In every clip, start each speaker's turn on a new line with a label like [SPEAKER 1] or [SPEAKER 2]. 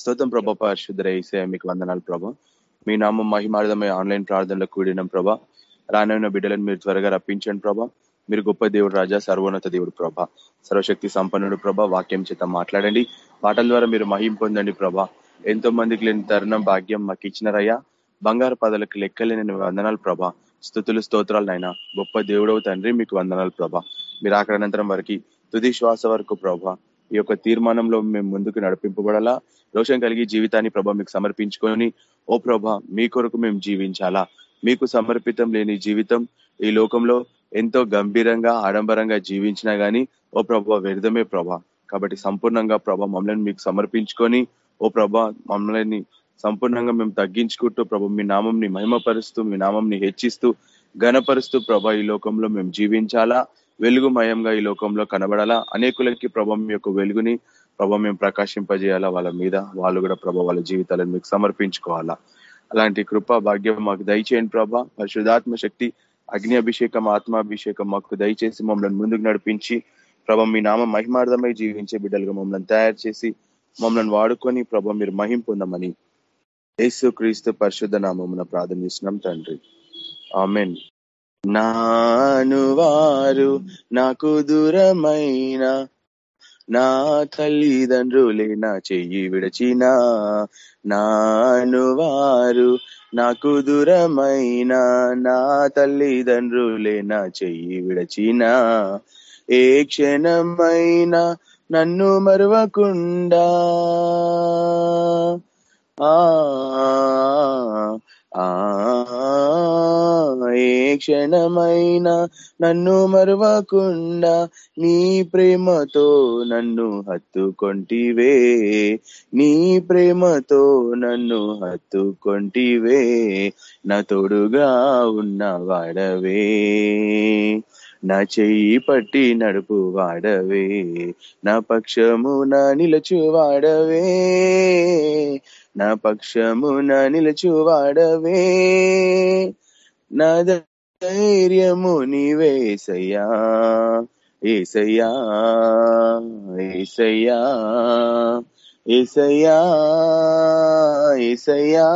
[SPEAKER 1] స్తోత్రం ప్రభా పరిశుద్ధ ఏసే మీకు వందనాలు ప్రభా. మీ నామం మహిమార్థమై ఆన్లైన్ ప్రార్థనలో కూడిన ప్రభా. రానైన బిడ్డలను మీరు త్వరగా రప్పించండి ప్రభా. మీరు గొప్ప దేవుడు రాజా సర్వోన్నత దేవుడు ప్రభా. సర్వశక్తి సంపన్నుడు ప్రభా వాక్యం చేత మాట్లాడండి. పాటల ద్వారా మీరు మహిం పొందండి ప్రభా. ఎంతో మందికి లేని తరుణం భాగ్యం మాకు ఇచ్చినారయ్యా. బంగారు పదలకు లెక్కలేని వందనాలు ప్రభా. స్థుతులు స్తోత్రాలనైనా గొప్ప దేవుడవు తండ్రి మీకు వందనాలు ప్రభా. మీరు అనంతరం వరకు తుది శ్వాస వరకు ప్రభా. ఈ యొక్క తీర్మానంలో మేము ముందుకు నడిపింపబడాలా? రోషం కలిగి జీవితాన్ని ప్రభా మీకు సమర్పించుకొని ఓ ప్రభా మీ కొరకు మేము జీవించాలా? మీకు సమర్పితం లేని జీవితం ఈ లోకంలో ఎంతో గంభీరంగా ఆడంబరంగా జీవించినా గానీ ఓ ప్రభా వ్యర్థమే ప్రభా. కాబట్టి సంపూర్ణంగా ప్రభా మమ్మల్ని మీకు సమర్పించుకొని ఓ ప్రభా మమ్మల్ని సంపూర్ణంగా మేము తగ్గించుకుంటూ ప్రభు మీ నామంని మహిమపరుస్తూ మీ నామంని హెచ్చిస్తూ ఘనపరుస్తూ ప్రభా ఈ లోకంలో మేము జీవించాలా? వెలుగుమయంగా ఈ లోకంలో కనబడాలా? అనేకులకి ప్రభం యొక్క వెలుగుని ప్రభావం మేము ప్రకాశింపజేయాలా? వాళ్ళ మీద వాళ్ళు కూడా ప్రభావ వాళ్ళ జీవితాలను మీకు సమర్పించుకోవాలా? అలాంటి కృప భాగ్యం మాకు దయచేయండి ప్రభా. పరిశుధాత్మ శక్తి అగ్ని అభిషేకం ఆత్మాభిషేకం మాకు దయచేసి మమ్మల్ని ముందుకు నడిపించి ప్రభా మీ నామ మహిమార్థమై జీవించే బిడ్డలుగా మమ్మల్ని తయారు చేసి మమ్మల్ని వాడుకొని ప్రభా మీరు మహిం పొందమని యేసు క్రీస్తు పరిశుద్ధ నామమున ప్రార్థనిస్తున్నాం తండ్రి. ఆమెన్. నాను వారు నాకు దూరమైన నా తల్లిదండ్రులే నా చెయ్యి విడచిన నాను వారు నాకు దూరమైన నా తల్లిదండ్రులే నా చెయ్యి విడచిన ఏ క్షణమైనా నన్ను మరువకుండా ఆ ఏ క్షణమైనా నన్ను మరువకుండా నీ ప్రేమతో నన్ను హత్తుకొంటివే. నీ ప్రేమతో నన్ను హత్తుకొంటివే. నా తోడుగా ఉన్న వాడవే. నా చెయ్యి పట్టి నడుపు వాడవే. నా పక్షము నా నిలచు వాడవే. నా పక్షమున నిలుచువాడవే నా ధైర్యము నీవేసయ్యా ఏసయ్యా ఏసయ్యా ఏసయ్యా ఏసయ్యా.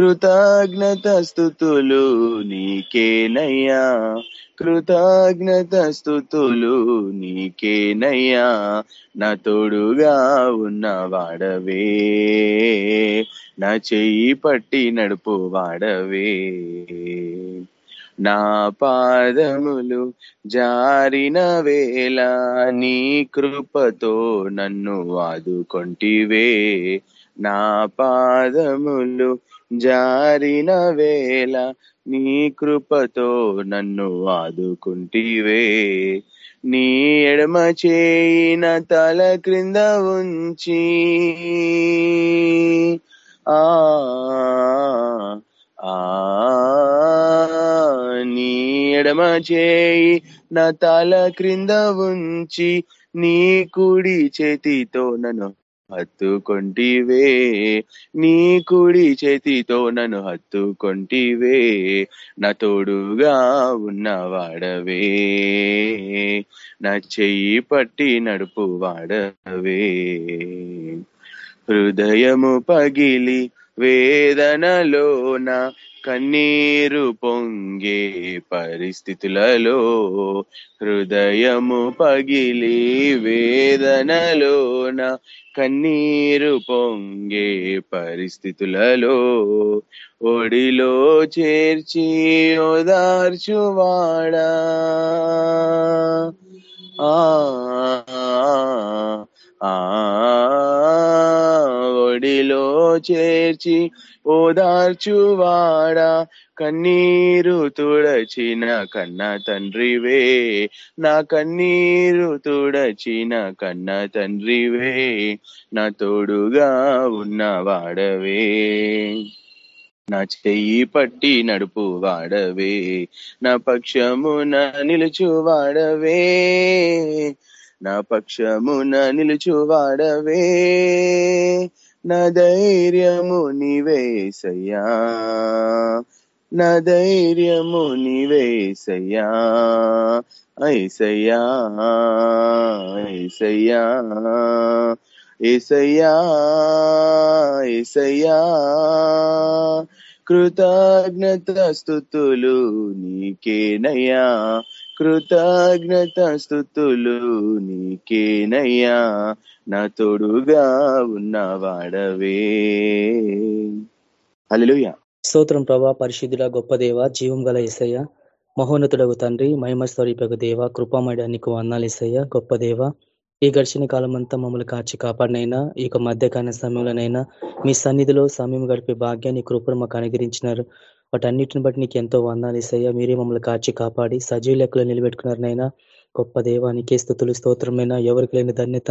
[SPEAKER 1] కృతజ్ఞత స్థుతులు నీకేనయ్యా. కృతజ్ఞత స్థుతులు నీకేనయ్యా. నా తోడుగా ఉన్న వాడవే. నా చెయ్యి పట్టి నడుపు వాడవే. నా పాదములు జారిన వేళ నీ కృపతో నన్ను ఆదుకొంటివే. నా పాదములు జారిన వేళ నీ కృపతో నన్ను ఆదుకుంటివే. నీ ఎడమ చేయిన తల క్రింద ఉంచి ఆ నీ ఎడమ చేయి నా తల క్రింద ఉంచి నీ కుడి చేతితో నన్ను హత్తుకొంటివే. నీ కుడి చేతితో నన్ను హత్తుకొంటివే. నా తోడుగా ఉన్నవాడవే నా చెయ్యి పట్టి నడుపు వాడవే. హృదయము పగిలి వేదనలోన కన్నీరు పొంగే పరిస్థితులలో హృదయము పగిలి వేదనలోన కన్నీరు పొంగే పరిస్థితులలో ఒడిలో చేర్చి ఓదార్చువాడా? ఆ ఒడిలో చేర్చి ఓదార్చువాడా? కన్నీరు తుడచిన కన్న తండ్రివే. నా కన్నీరు తుడచిన కన్న తండ్రివే. నా తోడుగా ఉన్నవాడవే నా చెయ్యి పట్టి నడుపు వాడవే. నా పక్షమున నిలుచు వాడవే. నా పక్షమున నిలుచువాడవే నా ధైర్యము నీవేసయ్యా నా ధైర్యము నీవేసయ్యా ఐసయ్యా ఐసయ్యా ఏసయ్యా ఏసయ్యా కృతజ్ఞత స్థుతులు నీకేనయ్యా. కృతజ్ఞత స్థుతులు నీకేనయ్యా. నా తోడుగా ఉన్నవాడవే హల్లెలూయా.
[SPEAKER 2] స్తోత్రం ప్రభా పరిశుద్ధుల గొప్ప దేవ జీవం గల ఏసయ్య. మహోన్నతుడగు తండ్రి మహిమ స్వరూపకు దేవ కృపామయడానికి నీకు వందాలు ఏసయ్య. గొప్ప దేవ ఈ గడిచిన కాలం అంతా మమ్మల్ని కాచి కాపాడినైనా ఈ యొక్క మధ్యకాల సమయంలోనైనా మీ సన్నిధిలో సమయం గడిపే భాగ్యాన్ని కృపను మాకు అనుగ్రహించినారు. వాటన్నిటిని బట్టి నీకు ఎంతో వందాలు ఇసయ్యా మీరే మమ్మల్ని కాచి కాపాడి సజీవ లెక్కలు నిలబెట్టుకున్నారనైనా గొప్ప దేవానికి స్థుతులు స్తోత్రమైన ఎవరికి లేని ధన్యత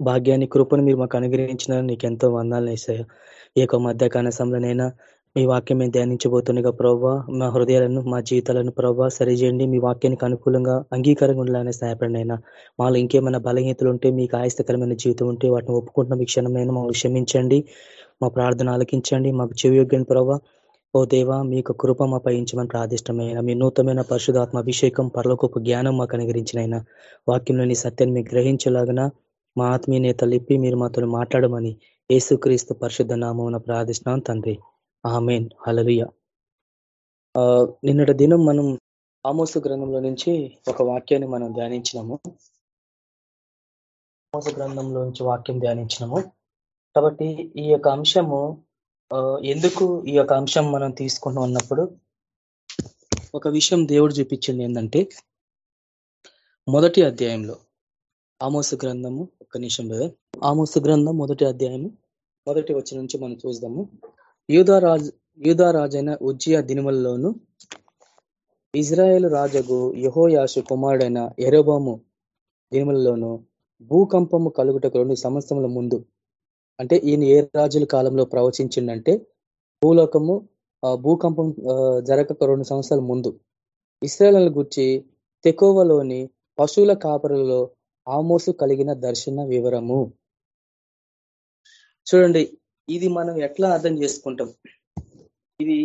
[SPEAKER 2] భాగ్యాన్ని కృపను మీరు మాకు అనుగ్రహించినారు నీకు ఎంతో వందాలు వేసాయి ఈ యొక్క మధ్యకాల సమయంలోనైనా మీ వాక్యం మేము ధ్యానించబోతుండగా ప్రభావ మా హృదయాలను మా జీవితాలను ప్రభావ సరిచేయండి. మీ వాక్యానికి అనుకూలంగా అంగీకారంగా ఉండాలని సహాయపడిన అయినా. మాలో ఇంకేమైనా బలహీనతలు ఉంటే మీకు ఆయాస్తకరమైన జీవితం ఉంటే వాటిని ఒప్పుకుంటున్న మీ క్షణమైన మమ్మల్ని క్షమించండి. మా ప్రార్థన ఆలకించండి. మాకు చెవియోగ్యం ప్రభావ ఓ దేవా మీకు కృప మా పయించమని ప్రాదిష్టమైన మీ నూతనమైన పరిశుధాత్మ అభిషేకం పర్లోకొక జ్ఞానం మాకు అనుగరించినైనా వాక్యంలోని సత్యాన్ని మీకు గ్రహించలాగన మా ఆత్మీయ నేతలు మీరు మాతో మాట్లాడమని యేసుక్రీస్తు పరిశుద్ధ నామం ప్రార్థిస్తున్నాం తండ్రి. ఆమెన్. హలలియ నిన్నటి దినం మనం ఆమోస గ్రంథంలో నుంచి ఒక వాక్యాన్ని మనం ధ్యానించినాము. ఆమోస గ్రంథంలో నుంచి వాక్యం ధ్యానించినాము. కాబట్టి ఈ యొక్క అంశము ఎందుకు ఈ యొక్క అంశం మనం తీసుకున్నాం అన్నప్పుడు ఒక విషయం దేవుడు చూపించింది ఏంటంటే మొదటి అధ్యాయంలో ఆమోస గ్రంథము ఒక నిమిషం లేదా ఆమోస గ్రంథం మొదటి అధ్యాయము మొదటి వచ్చి నుంచి మనం చూద్దాము. యూదారాజు యూదారాజైన ఉజ్జియా దినములలోను ఇజ్రాయేల్ రాజగు యహోయాషు కుమారుడైన ఎరోబాము దినములలోను భూకంపము కలుగుటకు రెండు సంవత్సరముల ముందు అంటే ఈయన ఏ రాజుల కాలంలో ప్రవచించిందంటే భూలోకము భూకంపం జరగక రెండు సంవత్సరాల ముందు. ఇస్రాయల్ గుర్చి తెకోవలోని పశువుల కాపరులలో ఆమోసు కలిగిన దర్శన వివరము. చూడండి ఇది మనం ఎట్లా అర్థం చేసుకుంటాం? ఇది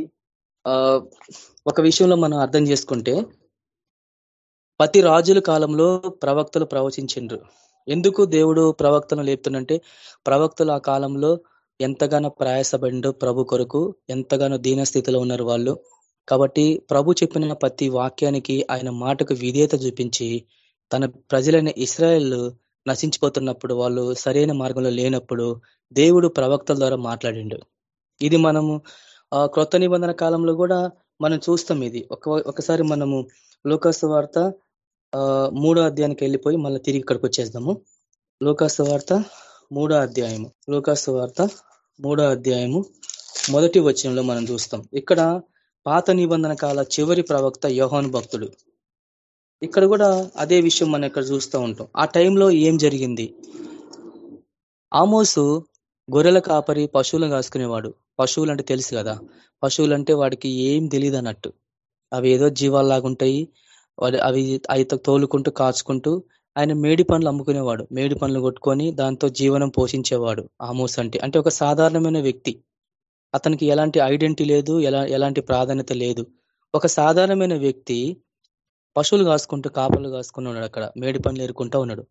[SPEAKER 2] ఒక విషయంలో మనం అర్థం చేసుకుంటే ప్రతి రాజుల కాలంలో ప్రవక్తలు ప్రవచించిండ్రు. ఎందుకు దేవుడు ప్రవక్తను లేపుతున్నంటే ప్రవక్తలు ఆ కాలంలో ఎంతగానో ప్రయాసపడిండు ప్రభు కొరకు ఎంతగానో దీనస్థితిలో ఉన్నారు వాళ్ళు. కాబట్టి ప్రభు చెప్పిన ప్రతి వాక్యానికి ఆయన మాటకు విధేయత చూపించి తన ప్రజలైన ఇస్రాయల్ నశించిపోతున్నప్పుడు వాళ్ళు సరైన మార్గంలో లేనప్పుడు దేవుడు ప్రవక్తల ద్వారా మాట్లాడిండు. ఇది మనము క్రొత్త నిబంధన కాలంలో కూడా మనం చూస్తాం ఇది. ఒక ఒకసారి మనము లోకాసు వార్త మూడో అధ్యాయానికి వెళ్ళిపోయి మళ్ళీ తిరిగి ఇక్కడికి వచ్చేద్దాము. లోకాసు వార్త మూడో అధ్యాయము. లోకాసు వార్త మూడో అధ్యాయము మొదటి వచనంలో మనం చూస్తాం. ఇక్కడ పాత నిబంధన కాల చివరి ప్రవక్త యోహాను భక్తుడు. ఇక్కడ కూడా అదే విషయం మనం ఇక్కడ చూస్తూ ఉంటాం. ఆ టైంలో ఏం జరిగింది? ఆమోసు గొర్రెల కాపరి పశువులను కాసుకునేవాడు. పశువులు అంటే తెలుసు కదా. పశువులు అంటే వాడికి ఏం తెలియదు అన్నట్టు. అవి ఏదో జీవాల్లాగుంటాయి అవి అవి తోలుకుంటూ కాచుకుంటూ ఆయన మేడి పనులు అమ్ముకునేవాడు. మేడి పనులు కొట్టుకొని దాంతో జీవనం పోషించేవాడు ఆమోస్ అంటే. అంటే ఒక సాధారణమైన వ్యక్తి. అతనికి ఎలాంటి ఐడెంటిటీ లేదు ఎలా ఎలాంటి ప్రాధాన్యత లేదు. ఒక సాధారణమైన వ్యక్తి పశువులు కాసుకుంటూ కాపలు కాసుకుని ఉన్నాడు అక్కడ. మేడి పనులు ఏరుకుంటూ ఉన్నాడు.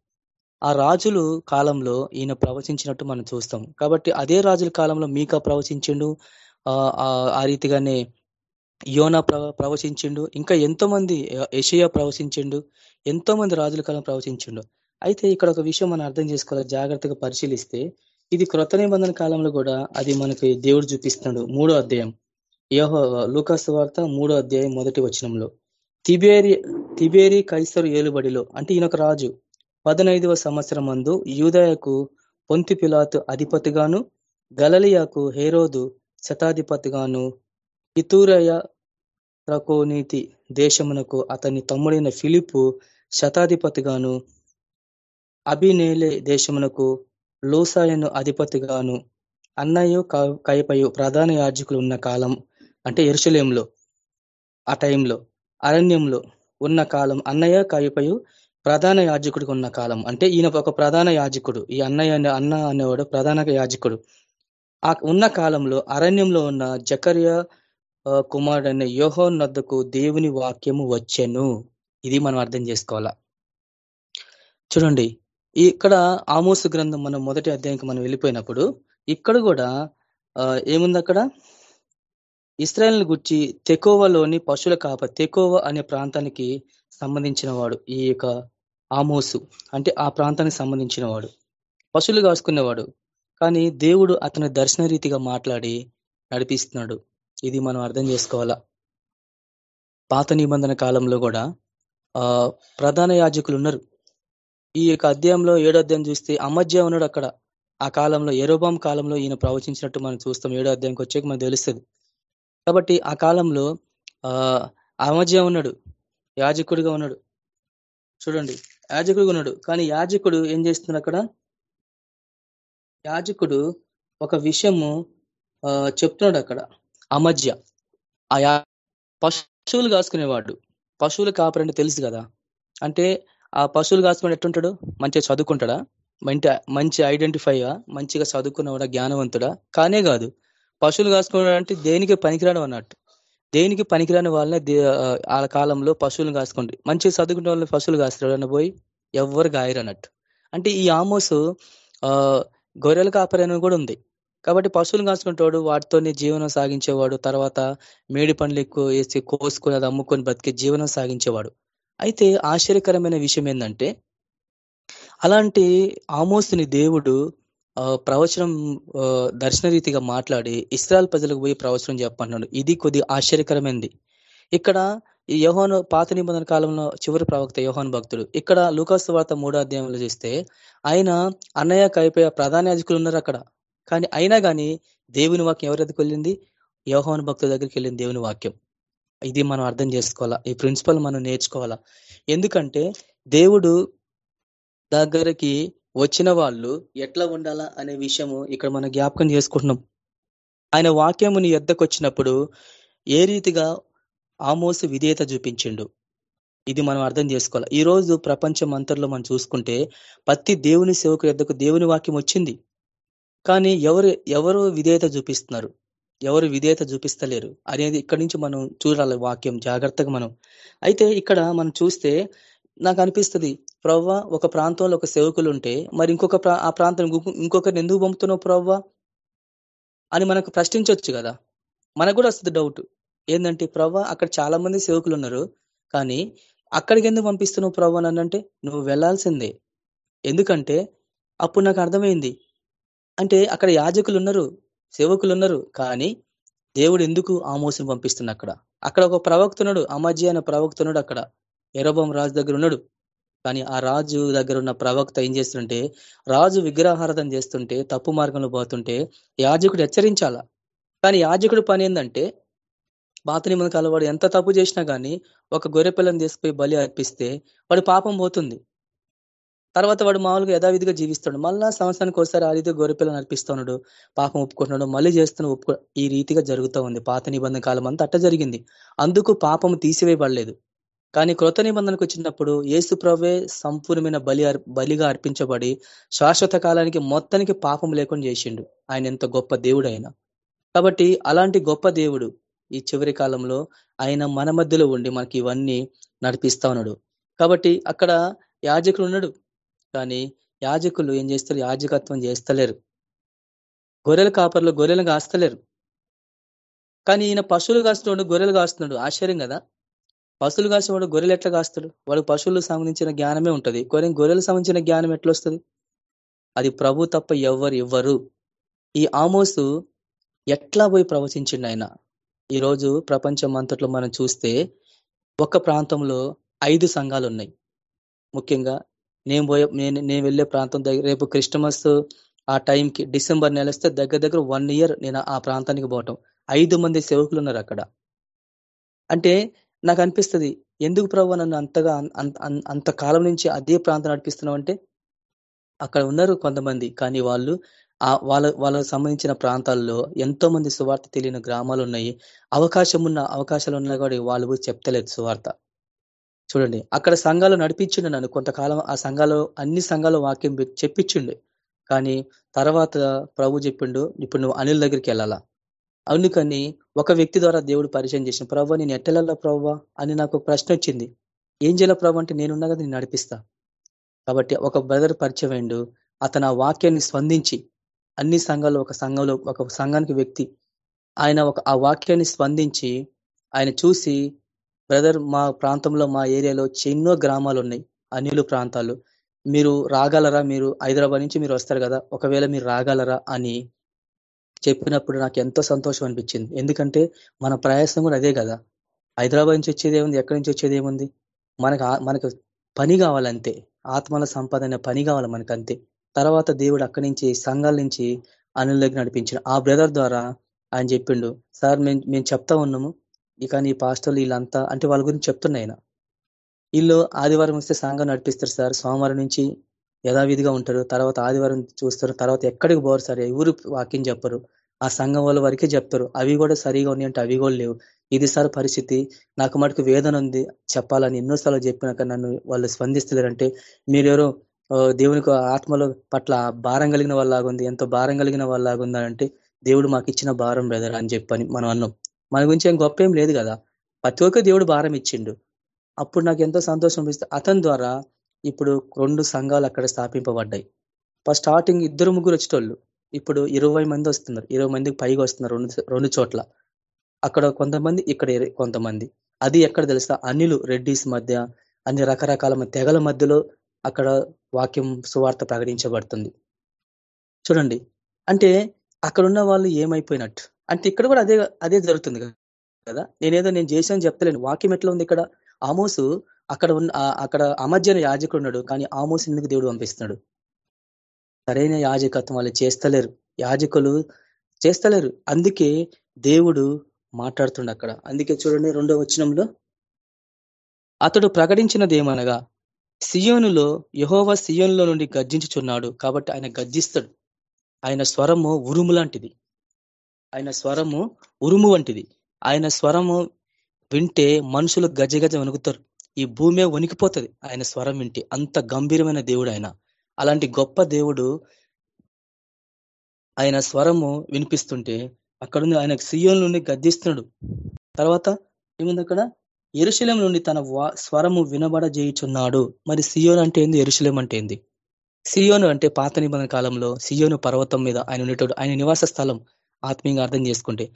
[SPEAKER 2] ఆ రాజులు కాలంలో ఈయన ప్రవచించినట్టు మనం చూస్తాం. కాబట్టి అదే రాజుల కాలంలో మీకా ప్రవచించిండు ఆ రీతిగానే యోనా ప్రవచించిండు ఇంకా ఎంతో మంది ఏషియా ప్రవచించిండు ఎంతో మంది రాజుల కాలం ప్రవచించిండు. అయితే ఇక్కడ ఒక విషయం మనం అర్థం చేసుకోవాలి జాగ్రత్తగా పరిశీలిస్తే. ఇది క్రొత్త నిబంధన కాలంలో కూడా అది మనకి దేవుడు చూపిస్తున్నాడు మూడో అధ్యాయం. యోహో లూకాస్ వార్త మూడో అధ్యాయం మొదటి వచనంలో. తిబేరి తిబేరి కైసరు ఏలుబడిలో అంటే ఈయనొక రాజు. పదనైదవ సంవత్సరం మందు యూదయకు పొంతి పిలాతు అధిపతిగాను గలలియాకు హేరోదు శతాధిపతిగాను ఇతూరయ ప్రకోనీతి దేశమునకు అతని తమ్ముడైన ఫిలిపు శతాధిపతిగాను అభినేలే దేశమునకు లోసాయను అధిపతిగాను అన్నయ్య కైపయు ప్రధాన యాజకులు ఉన్న కాలం అంటే ఎరుసలేంలో ఆ టైంలో. అరణ్యంలో ఉన్న కాలం అన్నయ్య కాయపయు ప్రధాన యాజకుడికి ఉన్న కాలం. అంటే ఈయన ఒక ప్రధాన యాజకుడు. ఈ అన్నయ్య అన్న అనేవాడు ప్రధాన యాజకుడు. ఆ ఉన్న కాలంలో అరణ్యంలో ఉన్న జకర్య కుమారుడైన యోహోన్ నద్దకు దేవుని వాక్యము వచ్చెను. ఇది మనం అర్థం చేసుకోవాలా? చూడండి ఇక్కడ ఆమోసు గ్రంథం మనం మొదటి అధ్యాయంకి మనం వెళ్ళిపోయినప్పుడు ఇక్కడ కూడా ఏముంది అక్కడ? ఇస్రాయల్ని గుర్చి తెకోవలోని పశువుల కాప తెకోవ అనే ప్రాంతానికి సంబంధించిన వాడు ఈ యొక్క ఆమోసు. అంటే ఆ ప్రాంతానికి సంబంధించిన వాడు పశువులు కాసుకునేవాడు. కానీ దేవుడు అతని దర్శన రీతిగా మాట్లాడి నడిపిస్తున్నాడు. ఇది మనం అర్థం చేసుకోవాలా? పాత నిబంధన కాలంలో కూడా ఆ ప్రధాన యాజకులు ఉన్నారు. ఈ యొక్క అధ్యాయంలో ఏడో అధ్యాయం చూస్తే అమధ్య ఉన్నాడు అక్కడ. ఆ కాలంలో ఎరోబాం కాలంలో ఈయన ప్రవచించినట్టు మనం చూస్తాం. ఏడో అధ్యాయంకి వచ్చాక మనకు తెలుస్తుంది. కాబట్టి ఆ కాలంలో ఆ ఉన్నాడు. యాజకుడిగా ఉన్నాడు. చూడండి. యాజకుడిగా ఉన్నాడు. కానీ యాజకుడు ఏం చేస్తున్నాడు అక్కడ? యాజకుడు ఒక విషయము చెప్తున్నాడు అక్కడ. అమజ్య ఆ పశువులు కాసుకునేవాడు. పశువులు కాపరంటే తెలుసు కదా. అంటే ఆ పశువులు కాసుకుని ఎట్టుంటాడు? మంచిగా చదువుకుంటాడా? మంచి మంచి ఐడెంటిఫైగా మంచిగా చదువుకున్నవాడా? జ్ఞానవంతుడా? కానే కాదు. పశువులు కాసుకోవడం అంటే దేనికి పనికిరాడు అన్నట్టు. దేనికి పనికిరాని వాళ్ళనే ఆ కాలంలో పశువులు కాసుకోండి. మంచిగా చదువుకునే వాళ్ళని పశువులు కాస్తారు పోయి ఎవ్వరు గాయరు అన్నట్టు. అంటే ఈ ఆమోసు గొర్రెల కాపరని కూడా ఉంది. కాబట్టి పశువులు కాసుకుంటాడు వాటితోనే జీవనం సాగించేవాడు తర్వాత మేడి పండ్లు ఎక్కువ వేసి కోసుకొని అది అమ్ముకొని బతికి జీవనం సాగించేవాడు. అయితే ఆశ్చర్యకరమైన విషయం ఏంటంటే అలాంటి ఆమోస్ని దేవుడు ప్రవచనం దర్శన రీతిగా మాట్లాడి ఇస్రాయల్ ప్రజలకు పోయి ప్రవచనం చెప్పంటున్నాడు ఇది కొద్ది ఆశ్చర్యకరమైంది. ఇక్కడ ఈ యోహోను పాత నిబంధన కాలంలో చివరి ప్రవక్త యోహోన్ భక్తుడు. ఇక్కడ లూకాసు వార్త మూడో అధ్యాయంలో చూస్తే ఆయన అన్నయ్య కైపోయ ప్రధాన యాజకులు ఉన్నారు అక్కడ. కానీ అయినా కానీ దేవుని వాక్యం ఎవరి దగ్గరికి వెళ్ళింది? యోహోన్ భక్తుల దగ్గరికి వెళ్ళింది దేవుని వాక్యం. ఇది మనం అర్థం చేసుకోవాలా? ఈ ప్రిన్సిపల్ మనం నేర్చుకోవాలా? ఎందుకంటే దేవుడు దగ్గరికి వచ్చిన వాళ్ళు ఎట్లా ఉండాలా అనే విషయము ఇక్కడ మనం జ్ఞాపకం చేసుకుంటున్నాం. ఆయన వాక్యము నీ ఎద్దకు వచ్చినప్పుడు ఏ రీతిగా ఆమోసు విధేయత చూపించిండు? ఇది మనం అర్థం చేసుకోవాలి. ఈ రోజు ప్రపంచం అంతర్లో మనం చూసుకుంటే ప్రతి దేవుని సేవకు ఎద్దకు దేవుని వాక్యం వచ్చింది. కానీ ఎవరు ఎవరు విధేయత చూపిస్తున్నారు? ఎవరు విధేయత చూపిస్తలేరు? అనేది ఇక్కడి నుంచి మనం చూడాలి వాక్యం జాగ్రత్తగా మనం. అయితే ఇక్కడ మనం చూస్తే నాకు అనిపిస్తుంది ప్రవ్వ ఒక ప్రాంతంలో ఒక సేవకులు ఉంటే మరి ఇంకొక ఆ ప్రాంతం ఇంకొకరిని ఎందుకు పంపుతున్నావు ప్రవ్వ? అని మనకు ప్రశ్నించవచ్చు కదా. మనకు కూడా వస్తుంది డౌట్ ఏంటంటే ప్రవ్వ అక్కడ చాలా మంది సేవకులు ఉన్నారు కానీ అక్కడికి ఎందుకు పంపిస్తున్నావు ప్రవ్వ అంటే నువ్వు వెళ్ళాల్సిందే ఎందుకంటే అప్పుడు నాకు అర్థమైంది. అంటే అక్కడ యాజకులు ఉన్నారు సేవకులు ఉన్నారు కానీ దేవుడు ఎందుకు ఆమోసం పంపిస్తున్నా అక్కడ? అక్కడ ఒక ప్రవక్తున్నాడు అమజ్జి అనే ప్రవక్తున్నాడు అక్కడ. ఎరబం రాజు దగ్గర ఉన్నాడు. కానీ ఆ రాజు దగ్గర ఉన్న ప్రవక్త ఏం చేస్తుంటే రాజు విగ్రహారాధన చేస్తుంటే తప్పు మార్గంలో పోతుంటే యాజకుడు హెచ్చరించాల. కానీ యాజకుడు పని ఏంటంటే బాతని మన కలవాడు ఎంత తప్పు చేసినా కానీ ఒక గొర్రె పిల్లని తీసుకుపోయి బలి అర్పిస్తే వాడు పాపం పోతుంది. తర్వాత వాడు మామూలుగా యథావిధిగా జీవిస్తాడు. మళ్ళా సంవత్సరానికి ఒకసారి ఆ రీతిగా గొర్రెపిల్లని అర్పిస్తున్నాడు పాపం ఒప్పుకుంటున్నాడు. మళ్ళీ చేస్తున్న ఒప్పుకో ఈ రీతిగా జరుగుతూ ఉంది. పాత నిబంధన కాలం అంతా అట్ట జరిగింది. అందుకు పాపం తీసివేయబడలేదు. కానీ క్రొత్త నిబంధనకు వచ్చినప్పుడు ఏసు ప్రవే సంపూర్ణమైన బలి బలిగా అర్పించబడి శాశ్వత కాలానికి మొత్తానికి పాపం లేకుండా చేసిండు. ఆయన ఎంత గొప్ప దేవుడు ఆయన కాబట్టి అలాంటి గొప్ప దేవుడు ఈ చివరి కాలంలో ఆయన మన మధ్యలో ఉండి మనకి ఇవన్నీ నడిపిస్తా ఉన్నాడు. కాబట్టి అక్కడ యాజకులు ఉన్నాడు. కానీ యాజకులు ఏం చేస్తారు? యాజకత్వం చేస్తలేరు. గొర్రెల కాపర్లు గొర్రెలు కాస్తలేరు. కానీ ఈయన పశువులు కాస్తున్నాడు గొర్రెలు కాస్తున్నాడు. ఆశ్చర్యం కదా? పశువులు కాసేవాడు గొర్రెలు ఎట్లా కాస్తాడు? వాడు పశువులకు సంబంధించిన జ్ఞానమే ఉంటుంది. గొర్రె గొర్రెలకు సంబంధించిన జ్ఞానం ఎట్లా వస్తుంది అది ప్రభు తప్ప ఎవ్వరు ఇవ్వరు. ఈ ఆమోసు ఎట్లా పోయి ప్రవచించిండు ఆయన? ఈరోజు ప్రపంచం అంతట్లో మనం చూస్తే ఒక ప్రాంతంలో ఐదు సంఘాలు ఉన్నాయి ముఖ్యంగా నేను పోయే నేను నేను వెళ్ళే ప్రాంతం దగ్గర రేపు క్రిస్టమస్ ఆ టైంకి డిసెంబర్ నెల వస్తే దగ్గర దగ్గర వన్ ఇయర్ నేను ఆ ప్రాంతానికి పోవటం. ఐదు మంది సేవకులు ఉన్నారు అక్కడ. అంటే నాకు అనిపిస్తుంది ఎందుకు ప్రభు నన్ను అంతగా అంత కాలం నుంచి అదే ప్రాంతం నడిపిస్తున్నావు? అంటే అక్కడ ఉన్నారు కొంతమంది కానీ వాళ్ళు ఆ వాళ్ళ వాళ్ళకు సంబంధించిన ప్రాంతాల్లో ఎంతో మంది సువార్త తెలియని గ్రామాలు ఉన్నాయి. అవకాశం ఉన్న అవకాశాలు ఉన్నా కూడా వాళ్ళు చెప్తలేదు సువార్త. చూడండి అక్కడ సంఘాలు నడిపించిండు నన్ను. కొంతకాలం ఆ సంఘాలు అన్ని సంఘాలు వాక్యం చెప్పించిండు కానీ తర్వాత ప్రభు చెప్పిండు ఇప్పుడు నువ్వు అనిల్ దగ్గరికి వెళ్ళాలా? అందుకని ఒక వ్యక్తి ద్వారా దేవుడు పరిచయం చేసిన ప్రభావ నేను ఎట్టెళ్ళాలా ప్రభావ అని నాకు ప్రశ్న వచ్చింది. ఏం చేయాల ప్రభావ అంటే నేనున్నా కదా నేను నడిపిస్తా. కాబట్టి ఒక బ్రదర్ పరిచయం అయిండు అతను ఆ వాక్యాన్ని స్పందించి అన్ని సంఘాలు ఒక సంఘంలో ఒక సంఘానికి వ్యక్తి. ఆయన ఒక ఆ వాక్యాన్ని స్పందించి ఆయన చూసి బ్రదర్ మా ప్రాంతంలో మా ఏరియాలో ఎన్నో గ్రామాలు ఉన్నాయి అనిలు ప్రాంతాలు. మీరు రాగలరా? మీరు హైదరాబాద్ నుంచి మీరు వస్తారు కదా ఒకవేళ మీరు రాగలరా? అని చెప్పినప్పుడు నాకు ఎంతో సంతోషం అనిపించింది. ఎందుకంటే మన ప్రయాసం కూడా అదే కదా. హైదరాబాద్ నుంచి వచ్చేది ఏముంది? ఎక్కడి నుంచి వచ్చేది ఏముంది? మనకు మనకు పని కావాలంతే. ఆత్మల సంపాదన పని కావాలి మనకు అంతే తర్వాత దేవుడు అక్కడి నుంచి సంఘాల నుంచి అనుల నడిపించిన ఆ బ్రదర్ ద్వారా ఆయన చెప్పిండు సార్ మేము మేము చెప్తా ఉన్నాము. ఇక నీ పాస్టర్లు వీళ్ళంతా అంటే వాళ్ళ గురించి చెప్తున్నాయి ఆయన వీళ్ళు ఆదివారం వస్తే సంఘం నడిపిస్తారు సార్. సోమవారం నుంచి యథావిధిగా ఉంటారు. తర్వాత ఆదివారం చూస్తారు. తర్వాత ఎక్కడికి పోరు సరే. ఎవరు వాక్యం చెప్పరు. ఆ సంఘం వాళ్ళ వరకే చెప్తారు. అవి కూడా సరిగా ఉన్నాయంటే అవి కూడా లేవు. ఇది సార్ పరిస్థితి. నాకు మటుకు వేదన ఉంది. చెప్పాలని ఎన్నోసార్లు చెప్పినాక నన్ను వాళ్ళు స్పందిస్తలేరంటే మీరెవరో దేవునికి ఆత్మల పట్ల భారం కలిగిన వాళ్ళలాగుంది ఎంతో భారం కలిగిన వాళ్ళలాగుందా అంటే దేవుడు మాకు ఇచ్చిన భారం బ్రదర్ అని చెప్పని మనం అన్నాం. మన గురించి ఏం గొప్ప ఏం లేదు కదా. ప్రతి ఒక్క దేవుడు భారం ఇచ్చిండు. అప్పుడు నాకు ఎంతో సంతోషం ఇస్తే అతని ద్వారా ఇప్పుడు రెండు సంఘాలు అక్కడ స్థాపింపబడ్డాయి. ఫస్ట్ స్టార్టింగ్ ఇద్దరు ముగ్గురు వచ్చేటోళ్ళు. ఇప్పుడు ఇరవై మంది వస్తున్నారు. ఇరవై మందికి పైగా వస్తున్నారు రెండు రెండు చోట్ల. అక్కడ కొంతమంది ఇక్కడ కొంతమంది. అది ఎక్కడ తెలుసా? అనిలు రెడ్డిస్ మధ్య అన్ని రకరకాల తెగల మధ్యలో అక్కడ వాక్యం సువార్త ప్రకటించబడుతుంది. చూడండి. అంటే అక్కడ ఉన్న వాళ్ళు ఏమైపోయినట్టు? అంటే ఇక్కడ కూడా అదే అదే జరుగుతుంది కదా? నేనేదో నేను చేసాను చెప్తలేను. వాక్యం ఎట్లా ఉంది ఇక్కడ? ఆమోసు అక్కడ ఉన్న అక్కడ అమర్జన యాజకుడు ఉన్నాడు కానీ ఆమోసు ఎందుకు దేవుడు పంపిస్తున్నాడు? సరైన యాజకత్వం వాళ్ళు చేస్తలేరు. యాజకులు చేస్తలేరు. అందుకే దేవుడు మాట్లాడుతుండ అక్కడ. అందుకే చూడండి రెండో వచనంలో అతడు ప్రకటించినది ఏమనగా సియోనులో యహోవ సియోనులో నుండి గర్జించుచున్నాడు కాబట్టి ఆయన గర్జిస్తాడు. ఆయన స్వరము ఉరుము లాంటిది. ఆయన స్వరము ఉరుము వంటిది. ఆయన స్వరము వింటే మనుషులు గజగజ వణుకుతారు. ఈ భూమే వణికిపోతుంది. ఆయన స్వరం వింటే అంత గంభీరమైన దేవుడు ఆయన. అలాంటి గొప్ప దేవుడు ఆయన స్వరము వినిపిస్తుంటే అక్కడ ఆయన సియోన్ నుండి గద్దిస్తున్నాడు. తర్వాత ఏముంది అక్కడ? ఎరుశలం నుండి తన స్వరము వినబడ చేయుచున్నాడు మరి సియోన్ అంటే ఏంది? ఎరుశలం అంటే ఏంది? సియోను అంటే పాత నిబంధన కాలంలో సియోను పర్వతం మీద ఆయన ఉండేటోడు. ఆయన నివాస స్థలం ఆత్మీయంగా అర్థం చేసుకుంటే.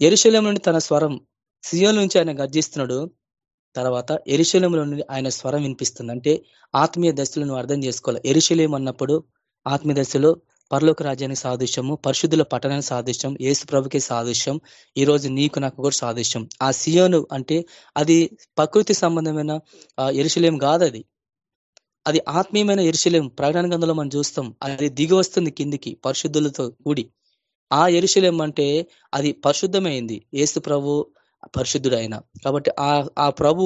[SPEAKER 2] ఎరుశలం నుండి తన స్వరం సియోన్ నుంచి ఆయన గర్జిస్తున్నాడు తర్వాత ఎరుశలేములో నుండి ఆయన స్వరం వినిపిస్తుంది. అంటే ఆత్మీయ దశలను అర్థం చేసుకోవాలి. ఎరుశలేం అన్నప్పుడు ఆత్మీయ దశలో పరలోక రాజ్యానికి సాదృశ్యము పరిశుద్ధుల పట్టణానికి సాదృశ్యం ఏసు ప్రభుకి సాదృశ్యం ఈ రోజు నీకు నాకు కూడా సాదృశ్యం. ఆ సియోను అంటే అది ప్రకృతి సంబంధమైన ఎరుశలేం కాదు అది. అది ఆత్మీయమైన ఎరుశలేం ప్రకటన గంధంలో మనం చూస్తాం అది దిగి వస్తుంది కిందికి పరిశుద్ధులతో కూడి. ఆ ఎరుశలేం అంటే అది పరిశుద్ధమైంది. ఏసు ప్రభు పరిశుద్ధుడైన. కాబట్టి ఆ ఆ ప్రభు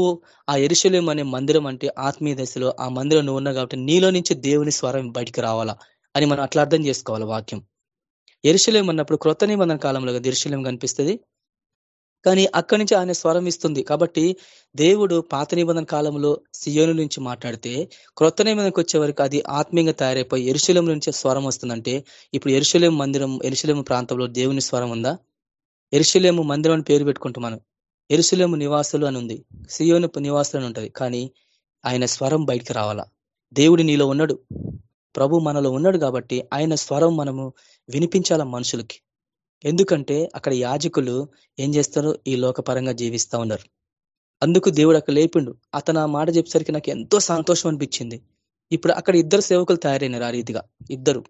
[SPEAKER 2] ఆ ఎరుశలేం అనే మందిరం అంటే ఆత్మీయ దశలో ఆ మందిరం నువ్వు ఉన్నావు కాబట్టి నీలో నుంచి దేవుని స్వరం బయటికి రావాలా అని మనం అట్లా అర్థం చేసుకోవాలి వాక్యం. ఎరుశలేం అన్నప్పుడు క్రొత్త నిబంధన కాలంలో ఎరుశలేం కనిపిస్తుంది? కానీ అక్కడి నుంచి ఆయన స్వరం ఇస్తుంది. కాబట్టి దేవుడు పాత నిబంధన కాలంలో సియోను నుంచి మాట్లాడితే క్రొత్త నిబంధనకు వచ్చే వరకు అది ఆత్మీయంగా తయారైపోయి ఎరుశలేం నుంచి స్వరం వస్తుందంటే ఇప్పుడు ఎరుశలేం మందిరం ఎరుశలేం ప్రాంతంలో దేవుని స్వరం ఉందా? ఎరుసలేము మందిరం అని పేరు పెట్టుకుంటాం మనం. ఎరుసలేము నివాసులు అని ఉంది. సియోను నివాసులు అని ఉంటది. కానీ ఆయన స్వరం బయటికి రావాలా? దేవుడు నీలో ఉన్నాడు. ప్రభు మనలో ఉన్నాడు కాబట్టి ఆయన స్వరం మనము వినిపించాల మనుషులకి? ఎందుకంటే అక్కడ యాజకులు ఏం చేస్తారు ఈ లోకపరంగా జీవిస్తా ఉన్నారు. అందుకు దేవుడు అక్కడ లేపిండు. అతను ఆ మాట చెప్పేసరికి నాకు ఎంతో సంతోషం అనిపించింది. ఇప్పుడు అక్కడ ఇద్దరు సేవకులు తయారైనారు ఆ రీతిగా. ఇద్దరు.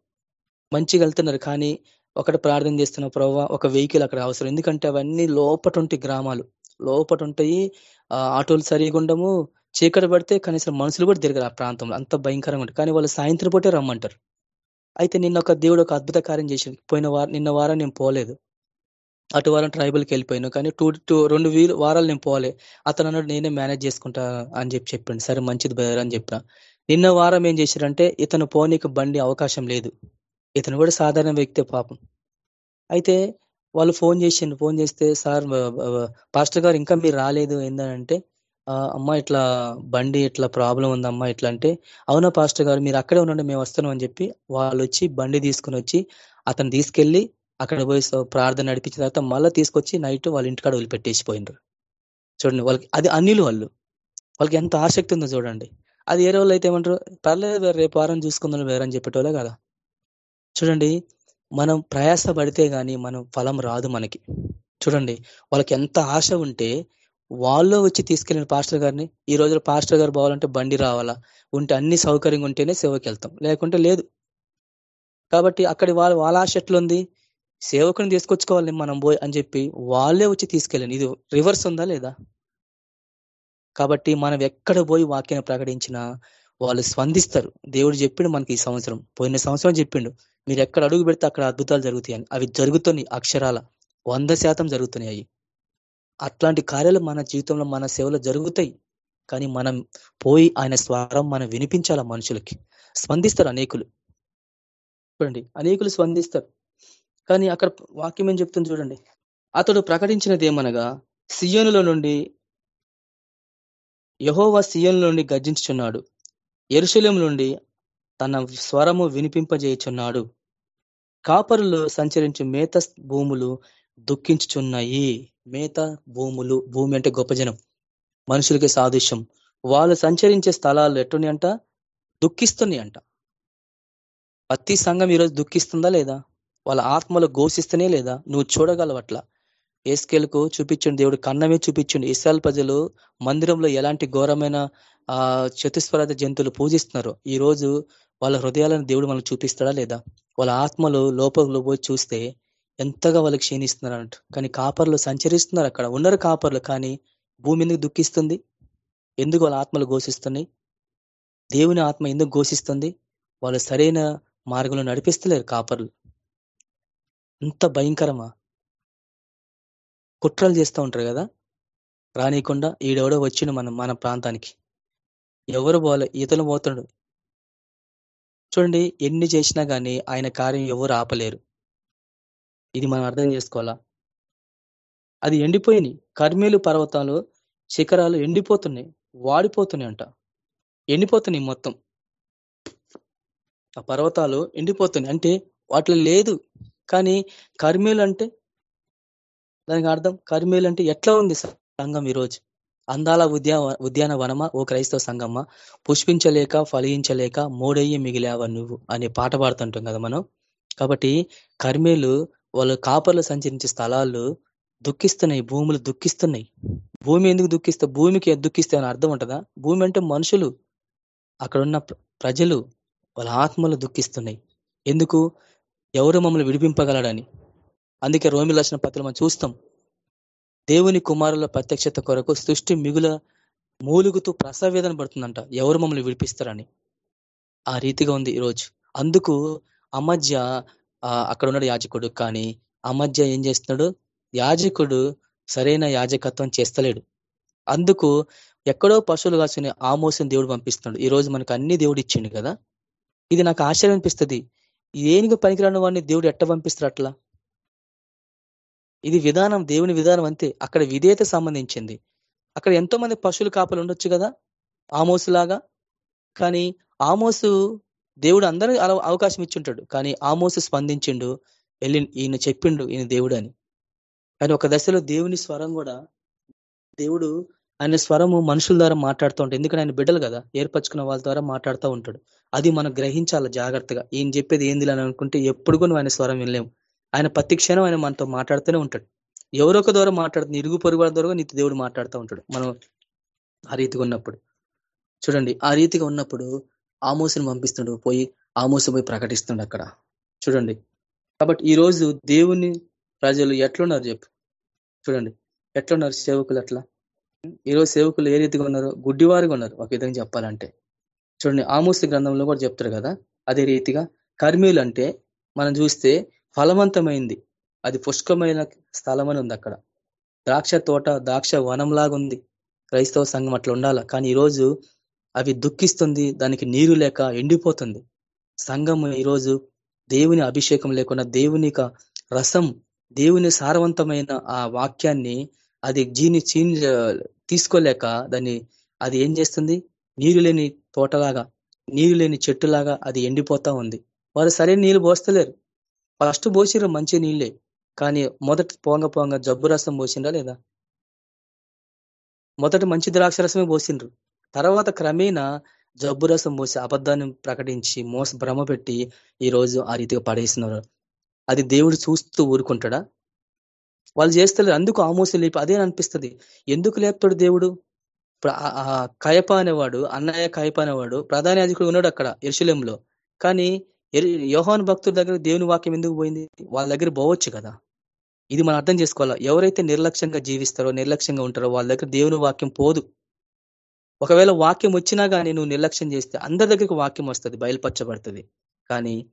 [SPEAKER 2] మంచిగా వెళ్తున్నారు కానీ ఒకటి ప్రార్థన చేస్తున్న ప్రవ్వ ఒక వెహికల్ అక్కడ అవసరం. ఎందుకంటే అవన్నీ లోపటుంటి గ్రామాలు. లోపట ఉంటాయి ఆటోలు సరిగా ఉండము చీకటి పడితే కనీసం మనుషులు కూడా తిరగరు ఆ ప్రాంతంలో. అంత భయంకరంగా ఉంటుంది. కానీ వాళ్ళు సాయంత్రం పూటే రమ్మంటారు. అయితే నిన్న ఒక దేవుడు ఒక అద్భుత కార్యం చేసి పోయిన వారం నిన్న వారం నేను పోలేదు. అటు వారం ట్రైబల్కి వెళ్ళిపోయాను. కానీ టూ టూ రెండు వీలు వారాలు నేను పోలే. అతను అన్నాడు నేనే మేనేజ్ చేసుకుంటా అని చెప్పి చెప్పాను సరే మంచిది బయర్ అని చెప్పిన. నిన్న వారం ఏం చేశారంటే ఇతను పోనీకి బండి అవకాశం లేదు. ఇతను కూడా సాధారణ వ్యక్తే పాపం. అయితే వాళ్ళు ఫోన్ చేసిండు. ఫోన్ చేస్తే సార్ పాస్టర్ గారు ఇంకా మీరు రాలేదు ఏంటంటే అమ్మ ఇట్లా బండి ఇట్లా ప్రాబ్లం ఉందమ్మా ఇట్లా అంటే అవునా పాస్టర్ గారు మీరు అక్కడే ఉండండి మేము వస్తున్నాం అని చెప్పి వాళ్ళు వచ్చి బండి తీసుకుని వచ్చి అతను తీసుకెళ్ళి అక్కడ పోయి ప్రార్థన నడిపించిన తర్వాత మళ్ళీ తీసుకొచ్చి నైట్ వాళ్ళ ఇంటికాడ వదిలిపెట్టేసిపోయినారు చూడండి వాళ్ళకి అది అన్నిలు వాళ్ళు. వాళ్ళకి ఎంత ఆసక్తి ఉందో చూడండి. అది ఏ రోజులు అయితే ఏమంటారు పర్లేదు రేపు వారం చూసుకుందాం వేరని చెప్పేటోలే కదా. చూడండి మనం ప్రయాస పడితే గాని మనం ఫలం రాదు మనకి. చూడండి వాళ్ళకి ఎంత ఆశ ఉంటే వాళ్ళు వచ్చి తీసుకెళ్ళిన పాస్టర్ గారిని ఈ రోజు పాస్టర్ గారు పోవాలంటే బండి రావాలా? ఉంటే అన్ని సౌకర్యంగా ఉంటేనే సేవకి వెళ్తాం లేకుంటే లేదు. కాబట్టి అక్కడి వాళ్ళ వాళ్ళ ఆశ ఎట్లుంది? సేవకుని తీసుకొచ్చుకోవాలి మనం పోయి అని చెప్పి వాళ్ళే వచ్చి తీసుకెళ్ళండి ఇది రివర్స్ ఉందా లేదా? కాబట్టి మనం ఎక్కడ పోయి వాక్యాన్ని ప్రకటించినా వాళ్ళు స్పందిస్తారు. దేవుడు చెప్పిండు మనకి ఈ సంవత్సరం. పోయిన సంవత్సరం చెప్పిండు. మీరు ఎక్కడ అడుగు పెడితే అక్కడ అద్భుతాలు జరుగుతాయి అవి జరుగుతున్నాయి అక్షరాల వంద శాతం జరుగుతున్నాయి. అట్లాంటి కార్యాలు మన జీవితంలో మన సేవలో జరుగుతాయి. కానీ మనం పోయి ఆయన స్వరం మనం వినిపించాల మనుషులకి? స్పందిస్తారు అనేకులు. చూడండి అనేకులు స్పందిస్తారు. కానీ అక్కడ వాక్యం ఏం చెప్తుంది చూడండి. అతడు ప్రకటించినది ఏమనగా సియోనులో నుండి యహోవా సియోను నుండి గర్జించుచున్నాడు. ఎరుశల్యం నుండి తన స్వరము వినిపింపజేయుచున్నాడు. కాపరులు సంచరించి మేత భూములు దుఃఖించుచున్నాయి. మేత భూములు భూమి అంటే గొప్ప జనం మనుషులకి సాదృశ్యం. వాళ్ళు సంచరించే స్థలాలు ఎట్టుని అంట దుఃఖిస్తున్నాయి అంట ప్రతి సంఘం ఈరోజు దుఃఖిస్తుందా లేదా? వాళ్ళ ఆత్మలు ఘోషిస్తూనే లేదా? నువ్వు చూడగలవు అట్లా. ఏస్కేల్కు చూపించండి దేవుడు కన్నమే చూపించండి. ఇస్రాయల్ ప్రజలు మందిరంలో ఎలాంటి ఘోరమైన ఆ చతుస్వరత జంతువులు పూజిస్తున్నారు ఈ రోజు వాళ్ళ హృదయాలను దేవుడు మనకు చూపిస్తాడా లేదా? వాళ్ళ ఆత్మలు లోపల పోయి చూస్తే ఎంతగా వాళ్ళకి క్షీణిస్తున్నారు అన్నట్టు కానీ కాపర్లు సంచరిస్తున్నారు అక్కడ. ఉన్నారు కాపర్లు కానీ భూమి ఎందుకు దుఃఖిస్తుంది? ఎందుకు వాళ్ళ ఆత్మలు ఘోషిస్తున్నాయి? దేవుని ఆత్మ ఎందుకు ఘోషిస్తుంది? వాళ్ళు సరైన మార్గంలో నడిపిస్తలేరు కాపర్లు. అంత భయంకరమా? కుట్రలు చేస్తూ ఉంటారు కదా? రానియకుండా ఈడెవడో వచ్చిండు మన మన ప్రాంతానికి. ఎవరు పోలే ఈతలు పోతున్నాడు చూడండి ఎన్ని చేసినా కానీ ఆయన కార్యం ఎవరు ఆపలేరు. ఇది మనం అర్థం చేసుకోవాలా? అది ఎండిపోయినాయి. కర్మేలు పర్వతాలు శిఖరాలు ఎండిపోతున్నాయి. వాడిపోతున్నాయి అంట ఎండిపోతున్నాయి మొత్తం. ఆ పర్వతాలు ఎండిపోతున్నాయి. అంటే వాటిలో లేదు. కానీ కర్మేలు అంటే దానికి అర్థం? కర్మేలు అంటే ఎట్లా ఉంది సంఘం ఈరోజు? అందాల ఉద్యా ఉద్యానవనమా? ఓ క్రైస్తవ సంఘమ్మ పుష్పించలేక ఫలించలేక మూడయ్యి మిగిలావా నువ్వు? అనే పాట పాడుతుంటాం కదా మనం. కాబట్టి కర్మేలు వాళ్ళు కాపర్లు సంచరించే స్థలాలు దుఃఖిస్తున్నాయి భూములు దుఃఖిస్తున్నాయి. భూమి ఎందుకు దుఃఖిస్తే భూమికి దుఃఖిస్తే అని అర్థం ఉంటుందా? భూమి అంటే మనుషులు. అక్కడ ఉన్న ప్రజలు వాళ్ళ ఆత్మలు దుఃఖిస్తున్నాయి. ఎందుకు? ఎవరు మమ్మల్ని విడిపింపగలడని అందుకే రోమి లక్షణ పత్రులు మనం చూస్తాం. దేవుని కుమారుల ప్రత్యక్షత కొరకు సృష్టి మిగుల మూలుగుతూ ప్రసవేదన పడుతుందంట. ఎవరు మమ్మల్ని విడిపిస్తారని? ఆ రీతిగా ఉంది ఈరోజు. అందుకు అమధ్య అక్కడ ఉన్నాడు యాజకుడు. కానీ అమధ్య ఏం చేస్తున్నాడు? యాజకుడు సరైన యాజకత్వం చేస్తలేడు. అందుకు ఎక్కడో పశువులు కాసుకుని ఆమోసం దేవుడు పంపిస్తున్నాడు. ఈ రోజు మనకు అన్ని దేవుడు ఇచ్చిండు కదా? ఇది నాకు ఆశ్చర్యం అనిపిస్తుంది. ఏనికి పనికిరాని వాడిని దేవుడు ఎట్ట పంపిస్తారు అట్లా? ఇది విధానం దేవుని విధానం అంతే. అక్కడ విధేయత సంబంధించింది. అక్కడ ఎంతో మంది పశువులు కాపలు ఉండొచ్చు కదా? ఆమోసులాగా. కానీ ఆమోసు దేవుడు అందరూ అవకాశం ఇచ్చుంటాడు. కానీ ఆమోసు స్పందించిండు వెళ్ళి ఈయన చెప్పిండు ఈయన దేవుడు అని. కానీ ఒక దశలో దేవుని స్వరం కూడా దేవుడు ఆయన స్వరము మనుషుల ద్వారా మాట్లాడుతూ ఉంటాడు. ఎందుకంటే ఆయన బిడ్డలు కదా ఏర్పరచుకున్న వాళ్ళ ద్వారా మాట్లాడుతూ ఉంటాడు. అది మనం గ్రహించాలి జాగ్రత్తగా. ఈయన చెప్పేది ఏంది అని అనుకుంటే ఎప్పుడు కూడా ఆయన స్వరం వినలేము ఆయన ప్రతి క్షణం ఆయన మనతో మాట్లాడుతూనే ఉంటాడు. ఎవరొక ద్వారా మాట్లాడుతుంది ఇరుగు పొరుగు ద్వారా నీతి దేవుడు మాట్లాడుతూ ఉంటాడు. మనం ఆ రీతిగా ఉన్నప్పుడు. చూడండి ఆ రీతిగా ఉన్నప్పుడు ఆమోసుని పంపిస్తుండు పోయి ఆమోసు పోయి ప్రకటిస్తుండ అక్కడ. చూడండి. కాబట్టి ఈ రోజు దేవుని ప్రజలు ఎట్లున్నారు చెప్పు. చూడండి ఎట్లున్నారు సేవకులు అట్లా? ఈరోజు సేవకులు ఏ రీతిగా ఉన్నారు గుడ్డివారుగా ఉన్నారు. ఒక విధంగా చెప్పాలంటే. చూడండి ఆమోస గ్రంథంలో కూడా చెప్తారు కదా అదే రీతిగా కర్మీలు అంటే మనం చూస్తే ఫలవంతమైంది. అది పుష్కమైన స్థలం అని ఉంది అక్కడ ద్రాక్ష తోట ద్రాక్ష వనంలాగా ఉంది క్రైస్తవ సంఘం అట్లా ఉండాల కానీ ఈరోజు అవి దుఃఖిస్తుంది దానికి నీరు లేక ఎండిపోతుంది. సంఘం ఈరోజు దేవుని అభిషేకం లేకుండా దేవుని రసం దేవుని సారవంతమైన ఆ వాక్యాన్ని అది జీని చీని తీసుకోలేక దాన్ని అది ఏం చేస్తుంది? నీరు లేని తోటలాగా నీరు లేని చెట్టులాగా అది ఎండిపోతా ఉంది. వారు సరైన నీళ్ళు పోస్తలేరు. ఫస్ట్ పోసిర్రు మంచి నీళ్ళే కానీ మొదటి పోంగ పోంగ జబ్బు రసం పోసిండ్రా లేదా? మొదటి మంచి ద్రాక్ష రసమే పోసిండ్రు. తర్వాత క్రమేణా జబ్బు రసం పోసి అబద్ధాన్ని ప్రకటించి మోస భ్రమ పెట్టి ఈ రోజు ఆ రీతిగా పడేస్తున్నారు అది దేవుడు చూస్తూ ఊరుకుంటాడా? వాళ్ళు చేస్తలేరు అందుకు ఆమోసం లేపి అదే అనిపిస్తుంది. ఎందుకు లేపుతాడు దేవుడు? కయప అనేవాడు అన్నయ్య కయప అనేవాడు ప్రధాన యాజకుడు ఉన్నాడు అక్కడ ఎరుశలంలో కానీ యోహాన్ భక్తుల దగ్గర దేవుని వాక్యం ఎందుకు పోయింది? వాళ్ళ దగ్గర పోవచ్చు కదా. ఇది మనం అర్థం చేసుకోవాలా. ఎవరైతే నిర్లక్ష్యంగా జీవిస్తారో నిర్లక్ష్యంగా ఉంటారో వాళ్ళ దగ్గర దేవుని వాక్యం పోదు. ఒకవేళ వాక్యం వచ్చినా కానీ నువ్వు నిర్లక్ష్యం చేస్తే అందరి దగ్గరికి వాక్యం వస్తుంది బయలుపరచబడుతుంది. కానీ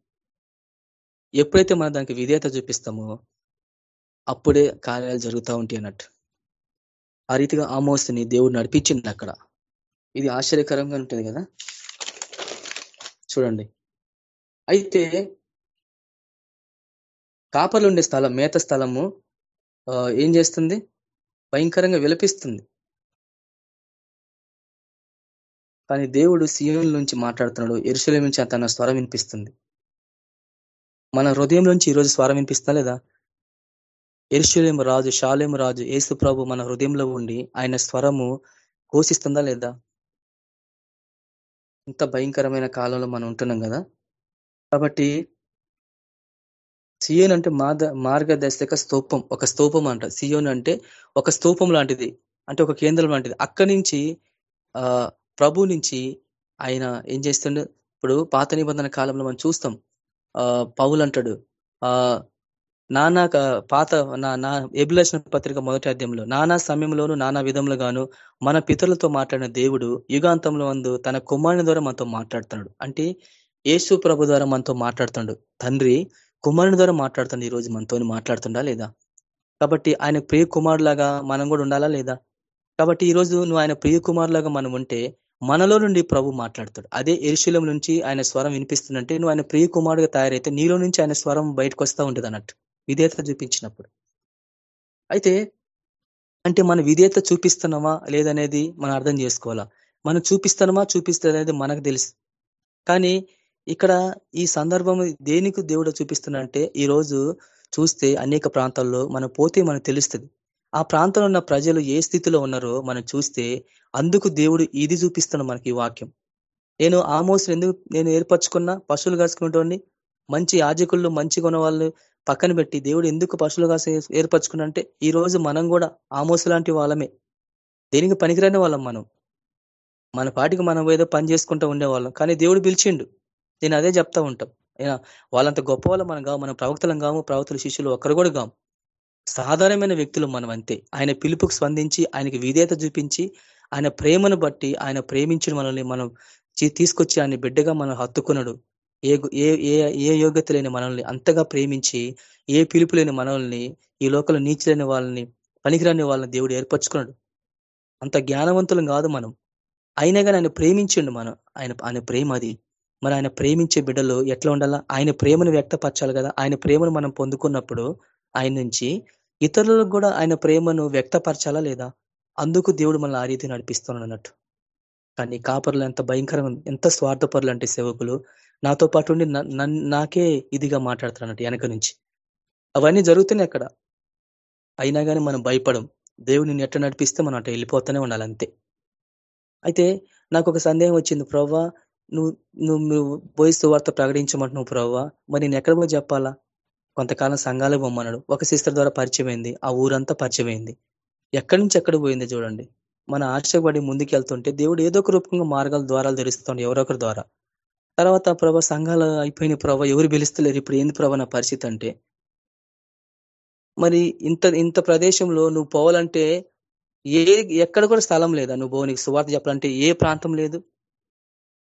[SPEAKER 2] ఎప్పుడైతే మనం దానికి విధేయత చూపిస్తామో అప్పుడే కార్యాలు జరుగుతూ ఉంటాయి అన్నట్టు. ఆ రీతిగా ఆమోస్ని దేవుడు నడిపించింది అక్కడ. ఇది ఆశ్చర్యకరంగా ఉంటుంది కదా. చూడండి. అయితే కాపర్లు ఉండే స్థలం మేత స్థలము ఏం చేస్తుంది? భయంకరంగా విలపిస్తుంది. కానీ దేవుడు సీఎం నుంచి మాట్లాడుతున్నాడు. ఎరుసలేం నుంచి తన స్వరం వినిపిస్తుంది. మన హృదయం నుంచి ఈరోజు స్వరం వినిపిస్తా లేదా? ఎరుశలేం రాజు షాలేము రాజు ఏసు ప్రభు మన హృదయంలో ఉండి ఆయన స్వరము ఘోషిస్తుందా లేదా? ఇంత భయంకరమైన కాలంలో మనం ఉంటున్నాం కదా? కాబట్టి సియోన్ అంటే మార్గదర్శక స్తూపం ఒక స్తూపం అంట. సియోన్ అంటే ఒక స్తూపం లాంటిది అంటే ఒక కేంద్రం లాంటిది. అక్కడి నుంచి ఆ ప్రభు నుంచి ఆయన ఏం చేస్తుండే? ఇప్పుడు పాత నిబంధన కాలంలో మనం చూస్తాం. ఆ పౌలు అంటాడు ఆ నానా పాత నా ఎబిలేషన్ పత్రిక మొదటి అధ్యయంలో నానా సమయంలోను నానా విధములుగాను మన పితరులతో మాట్లాడిన దేవుడు యుగాంతంలో అందు తన కుమారుని ద్వారా మనతో మాట్లాడుతున్నాడు. అంటే యేసు ప్రభు ద్వారా మనతో మాట్లాడుతున్నాడు తండ్రి కుమారుని ద్వారా మాట్లాడుతుండు ఈ రోజు మనతో మాట్లాడుతుండా లేదా? కాబట్టి ఆయన ప్రియ కుమారులాగా మనం కూడా ఉండాలా లేదా? కాబట్టి ఈ రోజు నువ్వు ఆయన ప్రియ కుమారులాగా మనం ఉంటే మనలో నుండి ప్రభు మాట్లాడతాడు. అదే ఎరుశూలం నుంచి ఆయన స్వరం వినిపిస్తుందంటే నువ్వు ఆయన ప్రియ కుమారుడుగా తయారైతే నీలో నుంచి ఆయన స్వరం బయటకు వస్తూ ఉంటుంది అన్నట్టు. విధేయత చూపించినప్పుడు. అయితే అంటే మన విధేయత చూపిస్తున్నామా లేదనేది మనం అర్థం చేసుకోవాలా? మనం చూపిస్తున్నామా చూపిస్తుంది అనేది మనకు తెలుసు. కానీ ఇక్కడ ఈ సందర్భం దేనికి దేవుడు చూపిస్తున్నంటే ఈరోజు చూస్తే అనేక ప్రాంతాల్లో మనం పోతే మనకు తెలుస్తుంది. ఆ ప్రాంతంలో ఉన్న ప్రజలు ఏ స్థితిలో ఉన్నారో మనం చూస్తే అందుకు దేవుడు ఇది చూపిస్తున్నాడు మనకి ఈ వాక్యం. నేను ఆమోసులు ఎందుకు నేను ఏర్పరచుకున్నా? పశువులు కాసుకునేటోడిని మంచి యాజకులు మంచి ఉన్న వాళ్ళు పక్కన పెట్టి దేవుడు ఎందుకు పశువులు కాసు ఏర్పరచుకున్నంటే ఈ రోజు మనం కూడా ఆమోసు లాంటి వాళ్ళమే. దేనికి పనికిరాని వాళ్ళం మనం? మన పాటికి మనం ఏదో పని చేసుకుంటూ ఉండేవాళ్ళం. కానీ దేవుడు పిలిచిండు. నేను అదే చెప్తా ఉంటాం. అయినా వాళ్ళంత గొప్ప వాళ్ళం మనం కావు మనం ప్రవక్తలం కాము ప్రవక్తల శిష్యులు ఒక్కరు కూడా కాము. సాధారణమైన వ్యక్తులు మనం అంతే. ఆయన పిలుపుకు స్పందించి ఆయనకి విధేయత చూపించి ఆయన ప్రేమను బట్టి ఆయన ప్రేమించిన మనల్ని మనం తీసుకొచ్చి ఆయన బిడ్డగా మనం హత్తుకున్నాడు. ఏ ఏ ఏ యోగ్యత లేని మనల్ని అంతగా ప్రేమించి ఏ పిలుపు లేని మనల్ని ఈ లోకల నీచులేని వాళ్ళని పనికిరాని వాళ్ళని దేవుడు ఏర్పరచుకున్నాడు. అంత జ్ఞానవంతులం కాదు మనం. అయినా కానీ ఆయన ప్రేమించిండు మనం. ఆయన ఆయన ప్రేమ అది. మరి ఆయన ప్రేమించే బిడ్డలు ఎట్లా ఉండాలా? ఆయన ప్రేమను వ్యక్తపరచాలి కదా. ఆయన ప్రేమను మనం పొందుకున్నప్పుడు ఆయన నుంచి ఇతరులకు కూడా ఆయన ప్రేమను వ్యక్తపరచాలా లేదా? అందుకు దేవుడు మనల్ని ఆ రీతి నడిపిస్తున్నాడు అన్నట్టు. కానీ కాపర్లు ఎంత భయంకరంగా ఎంత స్వార్థపరులు అంటే సేవకులు. నాతో పాటు ఉండి నాకే ఇదిగా మాట్లాడుతున్నట్టు వెనక నుంచి. అవన్నీ జరుగుతున్నాయి అక్కడ. అయినా కానీ మనం భయపడం. దేవుడు నిన్ను ఎట్లా నడిపిస్తే మనం అట్లా వెళ్ళిపోతూనే ఉండాలి అంతే. అయితే నాకు ఒక సందేహం వచ్చింది. ప్రవ్వా నువ్వు నువ్వు నువ్వు పోయి సువార్త ప్రకటించమంటున్నావు ప్రవ్వా. మరి నేను ఎక్కడ పోయి చెప్పాలా? కొంతకాలం సంఘాలకు పొమ్మన్నాడు. ఒక సిస్టర్ ద్వారా పరిచయం అయింది ఆ ఊరంతా పరిచయం అయింది ఎక్కడి నుంచి ఎక్కడ పోయింది చూడండి. మన ఆశపడి ముందుకెళ్తుంటే దేవుడు ఏదో ఒక రూపంగా మార్గాల ద్వారాలు తెరుస్తుండే ఎవరొకరి ద్వారా. తర్వాత ప్రభ సంఘాలు అయిపోయిన ప్రభ ఎవరు పిలుస్తలేరు. ఇప్పుడు ఏంది ప్రభ నా పరిస్థితి అంటే? మరి ఇంత ఇంత ప్రదేశంలో నువ్వు పోవాలంటే ఏ ఎక్కడ కూడా స్థలం లేదా? నువ్వు పో నీకు సువార్త చెప్పాలంటే ఏ ప్రాంతం లేదు?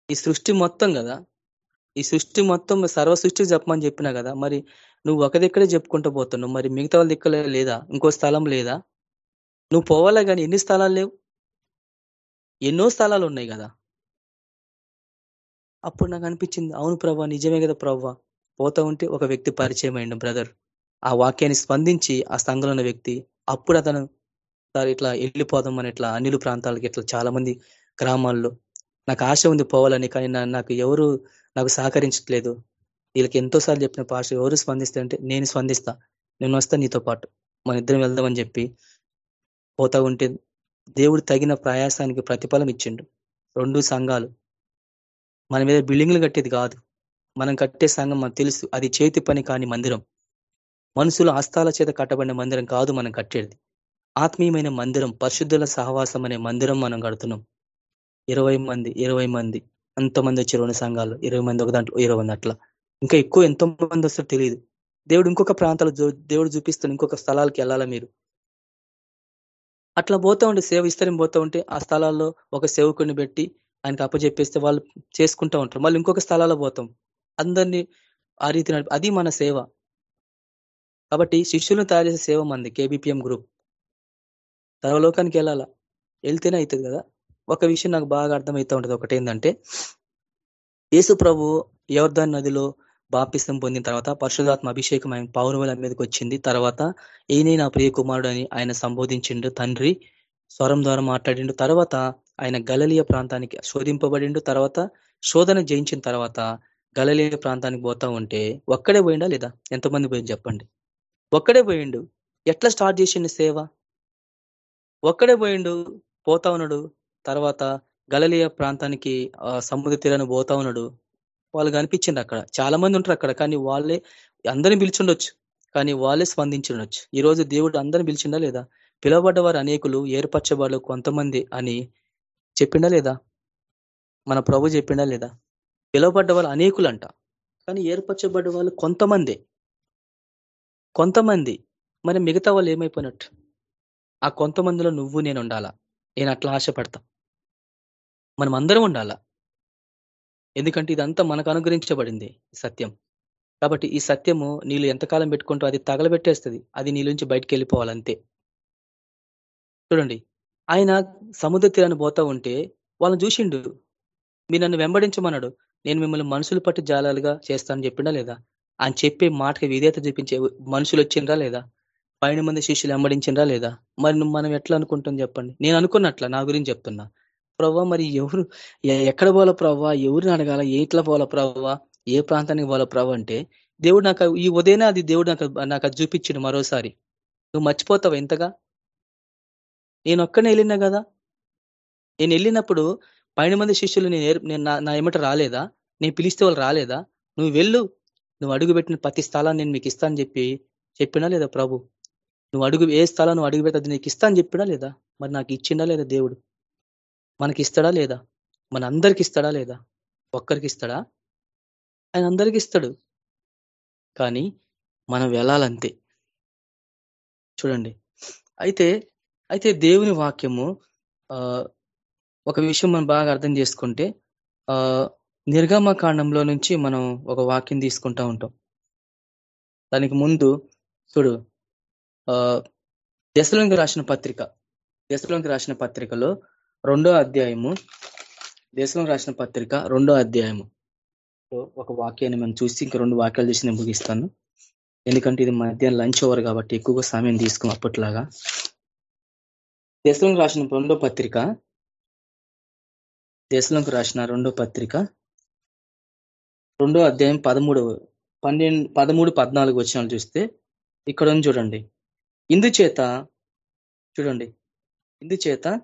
[SPEAKER 2] ఈ సృష్టి మొత్తం కదా? ఈ సృష్టి మొత్తం సర్వ సృష్టికి చెప్పమని చెప్పినా కదా? మరి నువ్వు ఒక దిక్కడే చెప్పుకుంటూ పోతున్నావు. మరి మిగతా వాళ్ళ దిక్కలే లేదా? ఇంకో స్థలం లేదా? నువ్వు పోవాలా కానీ ఎన్ని స్థలాలు లేవు? ఎన్నో స్థలాలు ఉన్నాయి కదా? అప్పుడు నాకు అనిపించింది అవును ప్రభా నిజమే కదా ప్రభా. పోతా ఉంటే ఒక వ్యక్తి పరిచయం అయ్యండు బ్రదర్. ఆ వాక్యాన్ని స్పందించి ఆ స్థంగంలో ఉన్న వ్యక్తి అప్పుడు అతను సార్ ఇట్లా వెళ్ళిపోదాం అని ఇట్లా అనిలు ప్రాంతాలకి ఇట్లా చాలా మంది గ్రామాల్లో నాకు ఆశ ఉంది పోవాలని కానీ నాకు ఎవరు నాకు సహకరించట్లేదు. వీళ్ళకి ఎంతోసార్లు చెప్పిన పాష ఎవరు స్పందిస్తే అంటే నేను స్పందిస్తా. నేను వస్తా నీతో పాటు. మన ఇద్దరం వెళ్దామని చెప్పి పోతా ఉంటే దేవుడు తగిన ప్రయాసానికి ప్రతిఫలం ఇచ్చిండు. రెండు సంఘాలు. మన మీద బిల్డింగ్లు కట్టేది కాదు. మనం కట్టే సంఘం మనకు తెలుసు. అది చేతి పని కాని మందిరం. మనుషుల హస్తాల చేత కట్టబడిన మందిరం కాదు మనం కట్టేది. ఆత్మీయమైన మందిరం పరిశుద్ధుల సహవాసం అనే మందిరం మనం కడుతున్నాం. ఇరవై మంది ఇరవై మంది ఎంతమంది వచ్చారు రెండు సంఘాలు ఇరవై మంది ఒక దాంట్లో ఇరవై మంది అట్లా. ఇంకా ఎక్కువ ఎంతో మంది వస్తారో తెలియదు దేవుడు ఇంకొక ప్రాంతాలు దేవుడు చూపిస్తాను ఇంకొక స్థలాలకి వెళ్ళాలా మీరు? అట్లా పోతా ఉంటే సేవ ఇస్తారని పోతా ఉంటే ఆ స్థలాల్లో ఒక సేవకుని పెట్టి ఆయనకు అప్పచెప్పేస్తే వాళ్ళు చేసుకుంటూ ఉంటారు. మళ్ళీ ఇంకొక స్థలాల్లో పోతాం. అందరినీ ఆ రీతి నడిపి అది మన సేవ. కాబట్టి శిష్యులను తయారు చేసే సేవ మంది కేబిపిఎం గ్రూప్ సర్వలోకానికి వెళ్ళాలా? వెళ్తేనే అవుతుంది కదా? ఒక విషయం నాకు బాగా అర్థమవుతూ ఉంటుంది. ఒకటి ఏంటంటే యేసు ప్రభు యోర్ధన్ నదిలో బాపిస్తం పొందిన తర్వాత పరశుధాత్మ అభిషేకం ఆయన పౌరవుల మీదకి వచ్చింది తర్వాత ఈయనే నా ప్రియ కుమారుడు అని ఆయన సంబోధించిండు. తండ్రి స్వరం ద్వారా మాట్లాడిండు. తర్వాత ఆయన గలలియ ప్రాంతానికి శోధింపబడిండు. తర్వాత శోధన జయించిన తర్వాత గలలియ ప్రాంతానికి పోతా ఉంటే ఒక్కడే పోయిండా లేదా? ఎంతమంది పోయింది చెప్పండి. ఒక్కడే పోయిండు. ఎట్లా స్టార్ట్ చేసిండు సేవ? ఒక్కడే పోయిండు. పోతా ఉన్నాడు. తర్వాత గలలియ ప్రాంతానికి సముద్ర తీరాన్ని పోతా ఉన్నాడు. వాళ్ళు కనిపించింది అక్కడ. చాలా మంది ఉంటారు అక్కడ కానీ వాళ్ళే అందరిని పిలిచిండొచ్చు. కానీ వాళ్ళే స్పందించుండొచ్చు. ఈ రోజు దేవుడు అందరిని పిలిచిండా లేదా? పిలువబడ్డ వారు అనేకులు ఏర్పరచబడు కొంతమంది అని చెప్పిండా లేదా? మన ప్రభు చెప్పిండా లేదా? పిలువబడ్డ వాళ్ళు అనేకులు అంట కానీ ఏర్పరచబడ్డ వాళ్ళు కొంతమంది. కొంతమంది. మరి మిగతా వాళ్ళు ఏమైపోయినట్టు? ఆ కొంతమందిలో నువ్వు నేను ఉండాలా? నేను అట్లా ఆశపడతా. మనం అందరం ఉండాలా? ఎందుకంటే ఇదంతా మనకు అనుగ్రహించబడింది సత్యం. కాబట్టి ఈ సత్యము నీళ్ళు ఎంతకాలం పెట్టుకుంటూ అది తగలబెట్టేస్తుంది. అది నీళ్ళుంచి నుంచి బయటకు వెళ్ళిపోవాలంతే. చూడండి. ఆయన సముద్ర తీరాన్ని పోతా ఉంటే వాళ్ళని చూసిండు. మీరు నన్ను వెంబడించమన్నాడు. నేను మిమ్మల్ని మనుషులు పట్టి జాలాలుగా చేస్తానని చెప్పిండా లేదా ఆయన చెప్పే మాటకి విధేత చూపించే మనుషులు వచ్చిండ్రా లేదా? పైన మంది శిష్యులు వెంబడించిండ్రా లేదా? మరి మనం ఎట్లా అనుకుంటాం చెప్పండి. నేను అనుకున్నట్ల నా గురించి చెప్తున్నా. ప్రవ్వా మరి ఎవరు ఎక్కడ పోవాల ప్రవ్వా ఎవరిని అడగాల? ఎట్లా పోవాల ప్రవ్వా ఏ ప్రాంతానికి పోవాల ప్రవ్వ అంటే దేవుడు నాకు ఈ ఉదయనే అది దేవుడు నాకు నాకు అది చూపించిండు మరోసారి. నువ్వు మర్చిపోతావు ఎంతగా నేను ఒక్కనే వెళ్ళినా కదా? నేను వెళ్ళినప్పుడు పైన మంది శిష్యులు నేను నేను నా ఏమిట రాలేదా? నేను పిలిస్తే వాళ్ళు రాలేదా? నువ్వు వెళ్ళు. నువ్వు అడుగు పెట్టిన ప్రతి స్థలాన్ని నేను మీకు ఇస్తానని చెప్పి చెప్పినా లేదా ప్రభు? నువ్వు అడుగు ఏ స్థలం నువ్వు అడుగు అది నీకు ఇస్తా అని చెప్పినా లేదా? మరి నాకు ఇచ్చిండా లేదా దేవుడు? మనకి ఇస్తాడా లేదా? మన అందరికి ఇస్తాడా లేదా? ఒక్కరికి ఇస్తాడా ఆయన అందరికి ఇస్తాడు కానీ మనం వెళ్ళాలంతే. చూడండి. అయితే అయితే దేవుని వాక్యము ఒక విషయం మనం బాగా అర్థం చేసుకుంటే ఆ కాండంలో నుంచి మనం ఒక వాక్యం తీసుకుంటా ఉంటాం. దానికి ముందు చూడు ఆ దశలోకి రాసిన పత్రిక దశలోకి రాసిన పత్రికలో రెండో అధ్యాయము. దేశంలో రాసిన పత్రిక రెండో అధ్యాయము. ఒక వాక్యాన్ని మనం చూసి ఇంక రెండు వాక్యాలు చూసి నేను ముగిస్తాను. ఎందుకంటే ఇది మధ్యాహ్నం లంచ్ ఓవర్ కాబట్టి ఎక్కువగా సమయం తీసుకుని అప్పట్లాగా. దేశంలో రాసిన రెండో పత్రిక. దేశంలోకి రాసిన రెండో పత్రిక. రెండో అధ్యాయం పదమూడు పన్నెండు పదమూడు పద్నాలుగు వచ్చినాలు చూస్తే ఇక్కడ చూడండి. ఇందుచేత చూడండి. ఇందుచేత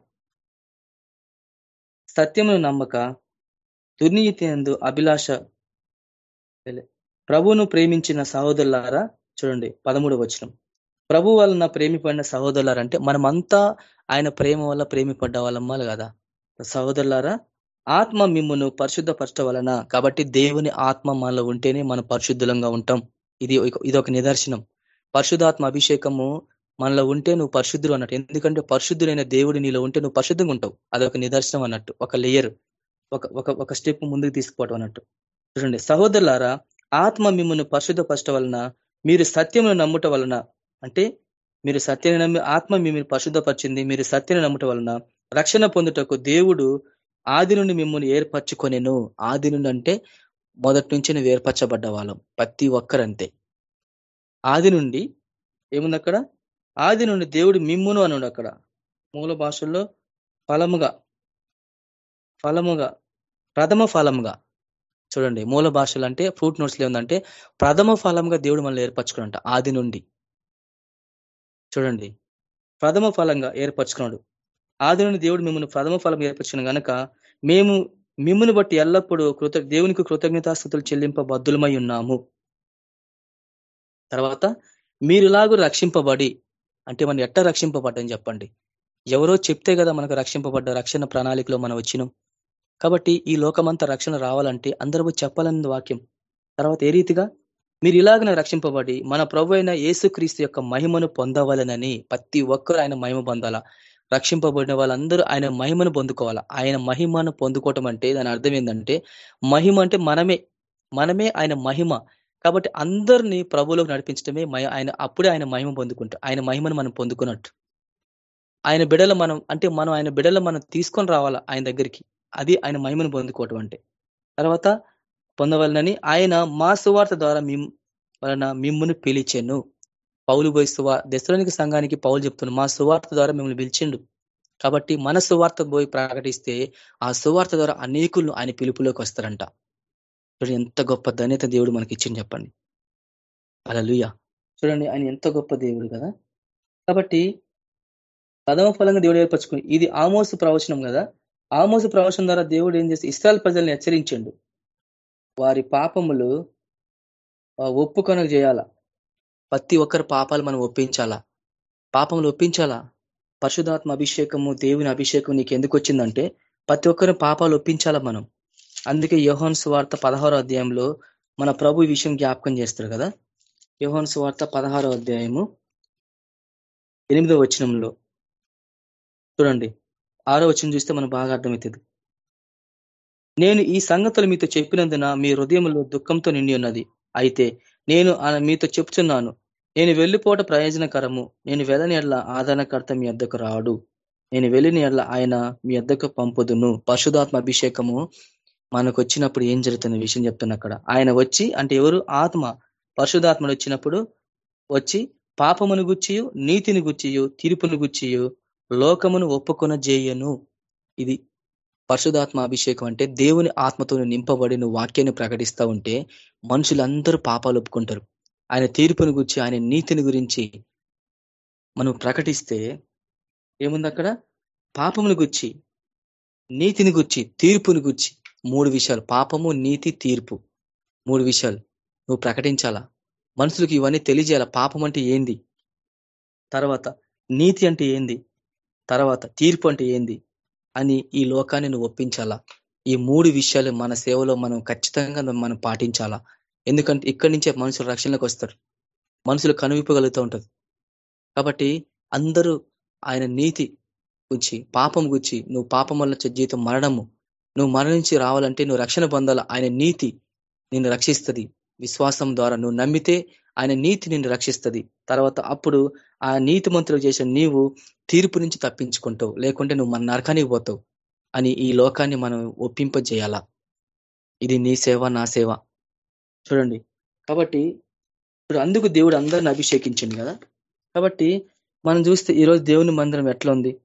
[SPEAKER 2] సత్యమును నమ్మక దుర్నీతి ఎందు అభిలాష ప్రభువును ప్రేమించిన సహోదరులారా చూడండి పదమూడు వచనం. ప్రభు వలన ప్రేమిపడిన సహోదరులారా అంటే మనమంతా ఆయన ప్రేమ వల్ల ప్రేమిపడ్డ వాళ్ళమ్మాలి కదా? సహోదరులారా ఆత్మ మిమ్మును పరిశుద్ధపరచ వలన కాబట్టి దేవుని ఆత్మ మనలో ఉంటేనే మనం పరిశుద్ధులంగా ఉంటాం. ఇది ఇది ఒక నిదర్శనం. పరిశుధాత్మ అభిషేకము మనలో ఉంటే నువ్వు పరిశుద్ధుడు అన్నట్టు. ఎందుకంటే పరిశుద్ధులైన దేవుడు నీలో ఉంటే నువ్వు పరిశుద్ధంగా ఉంటావు. అదొక నిదర్శనం అన్నట్టు. ఒక లేయర్ ఒక ఒక ఒక స్టెప్ ముందుకు తీసుకుపోవటం అన్నట్టు. చూడండి సహోదరులారా ఆత్మ మిమ్మల్ని పరిశుద్ధపరచడం వలన మీరు సత్యమును నమ్ముట వలన అంటే మీరు సత్యాన్ని నమ్మి ఆత్మ మిమ్మల్ని పరిశుద్ధపరిచింది మీరు సత్యాన్ని నమ్ముట వలన రక్షణ పొందుటకు దేవుడు ఆది నుండి మిమ్మల్ని ఏర్పరచుకొనేను. ఆది నుండి అంటే మొదటి నుంచి నువ్వు ఏర్పరచబడ్డ వాళ్ళం. ప్రతి ఒక్కరంతే. ఆది నుండి ఏముంది అక్కడ? ఆది నుండి దేవుడు మిమ్మును అనుడు అక్కడ. మూల భాషల్లో ఫలముగా ఫలముగా ప్రథమ ఫలముగా. చూడండి మూల భాషలు అంటే ఫ్రూట్ నోట్స్లో ఏముందంటే ప్రథమ ఫలంగా దేవుడు మనల్ని ఏర్పరచుకున్నాడు ఆది నుండి. చూడండి ప్రథమ ఫలంగా ఏర్పరచుకున్నాడు. ఆది నుండి దేవుడు మిమ్మల్ని ప్రథమ ఫలం ఏర్పరిచిన గనక మేము మిమ్మును బట్టి ఎల్లప్పుడూ కృత దేవునికి కృతజ్ఞతాస్థుతులు చెల్లింప బద్దులమై ఉన్నాము. తర్వాత మీరులాగు రక్షింపబడి అంటే మనం ఎట్ట రక్షింపబడ్డని చెప్పండి? ఎవరో చెప్తే కదా మనకు రక్షింపబడ్డ రక్షణ ప్రణాళికలో మనం వచ్చినాం. కాబట్టి ఈ లోకమంతా రక్షణ రావాలంటే అందరూ చెప్పాలన్నది వాక్యం. తర్వాత ఏ రీతిగా? మీరు ఇలాగనే రక్షింపబడి మన ప్రభు అయిన యేసుక్రీస్తు యొక్క మహిమను పొందవలనని ప్రతి ఒక్కరు ఆయన మహిమ పొందాలా? రక్షింపబడిన వాళ్ళందరూ ఆయన మహిమను పొందుకోవాలా? ఆయన మహిమను పొందుకోవటం అంటే దాని అర్థం ఏంటంటే మహిమ అంటే మనమే. మనమే ఆయన మహిమ. కాబట్టి అందరినీ ప్రభులోకి నడిపించడమే ఆయన అప్పుడే ఆయన మహిమ పొందుకుంటాం ఆయన మహిమను మనం పొందుకున్నట్టు. ఆయన బిడలు మనం అంటే మనం ఆయన బిడలు మనం తీసుకొని రావాలా ఆయన దగ్గరికి? అది ఆయన మహిమను పొందుకోవటం అంటే. తర్వాత పొందవలనని ఆయన మా సువార్త ద్వారా మిమ్ వలన మిమ్మును పిలిచెను. పౌలు పోయి సువార్ దశలోనికి సంఘానికి పౌలు చెప్తున్నాడు మా సువార్త ద్వారా మిమ్మల్ని పిలిచిండు. కాబట్టి మన సువార్త పోయి ప్రకటిస్తే ఆ సువార్త ద్వారా అనేకులు ఆయన పిలుపులోకి వస్తారంట. చూడండి ఎంత గొప్ప ధన్యత దేవుడు మనకి ఇచ్చింది చెప్పండి. అలా చూడండి ఆయన ఎంత గొప్ప దేవుడు కదా. కాబట్టి ప్రథమ ఫలంగా దేవుడు ఏర్పరచుకుని ఇది ఆమోసు ప్రవచనం కదా. ఆమోసు ప్రవచనం ద్వారా దేవుడు ఏం చేసి ఇస్రాయల్ ప్రజల్ని హెచ్చరించండు. వారి పాపములు ఒప్పుకొనకు చేయాలా? ప్రతి ఒక్కరి పాపాలు మనం ఒప్పించాలా? పాపములు ఒప్పించాలా? పరిశుధాత్మ అభిషేకము దేవుని అభిషేకం నీకు ఎందుకు వచ్చిందంటే ప్రతి ఒక్కరి పాపాలు ఒప్పించాలా మనం? అందుకే యోహన్ సువార్త పదహారో అధ్యాయంలో మన ప్రభు ఈ విషయం జ్ఞాపకం చేస్తారు కదా? యోహన్ సువార్త పదహారో అధ్యాయము ఎనిమిదో వచనంలో. చూడండి. ఆరో వచనం చూస్తే మనం బాగా అర్థమవుతుంది. నేను ఈ సంగతులు మీతో చెప్పినందున మీ హృదయంలో దుఃఖంతో నిండి ఉన్నది. అయితే నేను మీతో చెప్తున్నాను. నేను వెళ్ళిపోవట ప్రయోజనకరము. నేను వెళ్ళని ఎడ్ల ఆదరణకర్త మీ అద్దకు రాడు. నేను వెళ్ళిన ఎడ్ల ఆయన మీ అద్దకు పంపుదును. పరిశుధాత్మ అభిషేకము మనకు వచ్చినప్పుడు ఏం జరుగుతున్న విషయం చెప్తున్నా అక్కడ. ఆయన వచ్చి అంటే ఎవరు? ఆత్మ. పరిశుధాత్మడు వచ్చినప్పుడు వచ్చి పాపమును గుచ్చియు నీతిని గుచ్చియు తీర్పును గుచ్చియు లోకమును ఒప్పుకొన చేయను ఇది పరిశుధాత్మ అభిషేకం అంటే దేవుని ఆత్మతో నింపబడి నువ్వు వాక్యాన్ని ప్రకటిస్తూ ఉంటే మనుషులందరూ పాపాలు ఒప్పుకుంటారు. ఆయన తీర్పుని గురించి ఆయన నీతిని గురించి మనం ప్రకటిస్తే ఏముంది అక్కడ పాపమును గుచ్చి నీతిని గుచ్చి తీర్పుని గుచ్చి మూడు విషయాలు. పాపము నీతి తీర్పు. మూడు విషయాలు. నువ్వు ప్రకటించాలా? మనుషులకు ఇవన్నీ తెలియజేయాలా? పాపం అంటే ఏంది? తర్వాత నీతి అంటే ఏంది? తర్వాత తీర్పు అంటే ఏంది? అని ఈ లోకాన్ని నువ్వు ఒప్పించాలా? ఈ మూడు విషయాలు మన సేవలో మనం ఖచ్చితంగా మనం పాటించాలా? ఎందుకంటే ఇక్కడి నుంచే మనుషులు రక్షణలోకి వస్తారు. మనుషులు కనువిపగలుగుతూ ఉంటుంది కాబట్టి అందరూ ఆయన నీతి గురించి పాపం గురించి నువ్వు పాపం వల్ల జీవితం మరణము నువ్వు మరణించి రావాలంటే నువ్వు రక్షణ పొందాల? ఆయన నీతి నిన్ను రక్షిస్తుంది. విశ్వాసం ద్వారా నువ్వు నమ్మితే ఆయన నీతి నిన్ను రక్షిస్తుంది. తర్వాత అప్పుడు ఆ నీతి మంత్రులు చేసిన నీవు తీర్పు నుంచి తప్పించుకుంటావు. లేకుంటే నువ్వు మన నరకానికి పోతావు అని ఈ లోకాన్ని మనం ఒప్పింపజేయాలా? ఇది నీ సేవ నా సేవ. చూడండి. కాబట్టి ఇప్పుడు అందుకు దేవుడు అందరిని అభిషేకించింది కదా? కాబట్టి మనం చూస్తే ఈరోజు దేవుని మందిరం ఎట్లా ఉంది?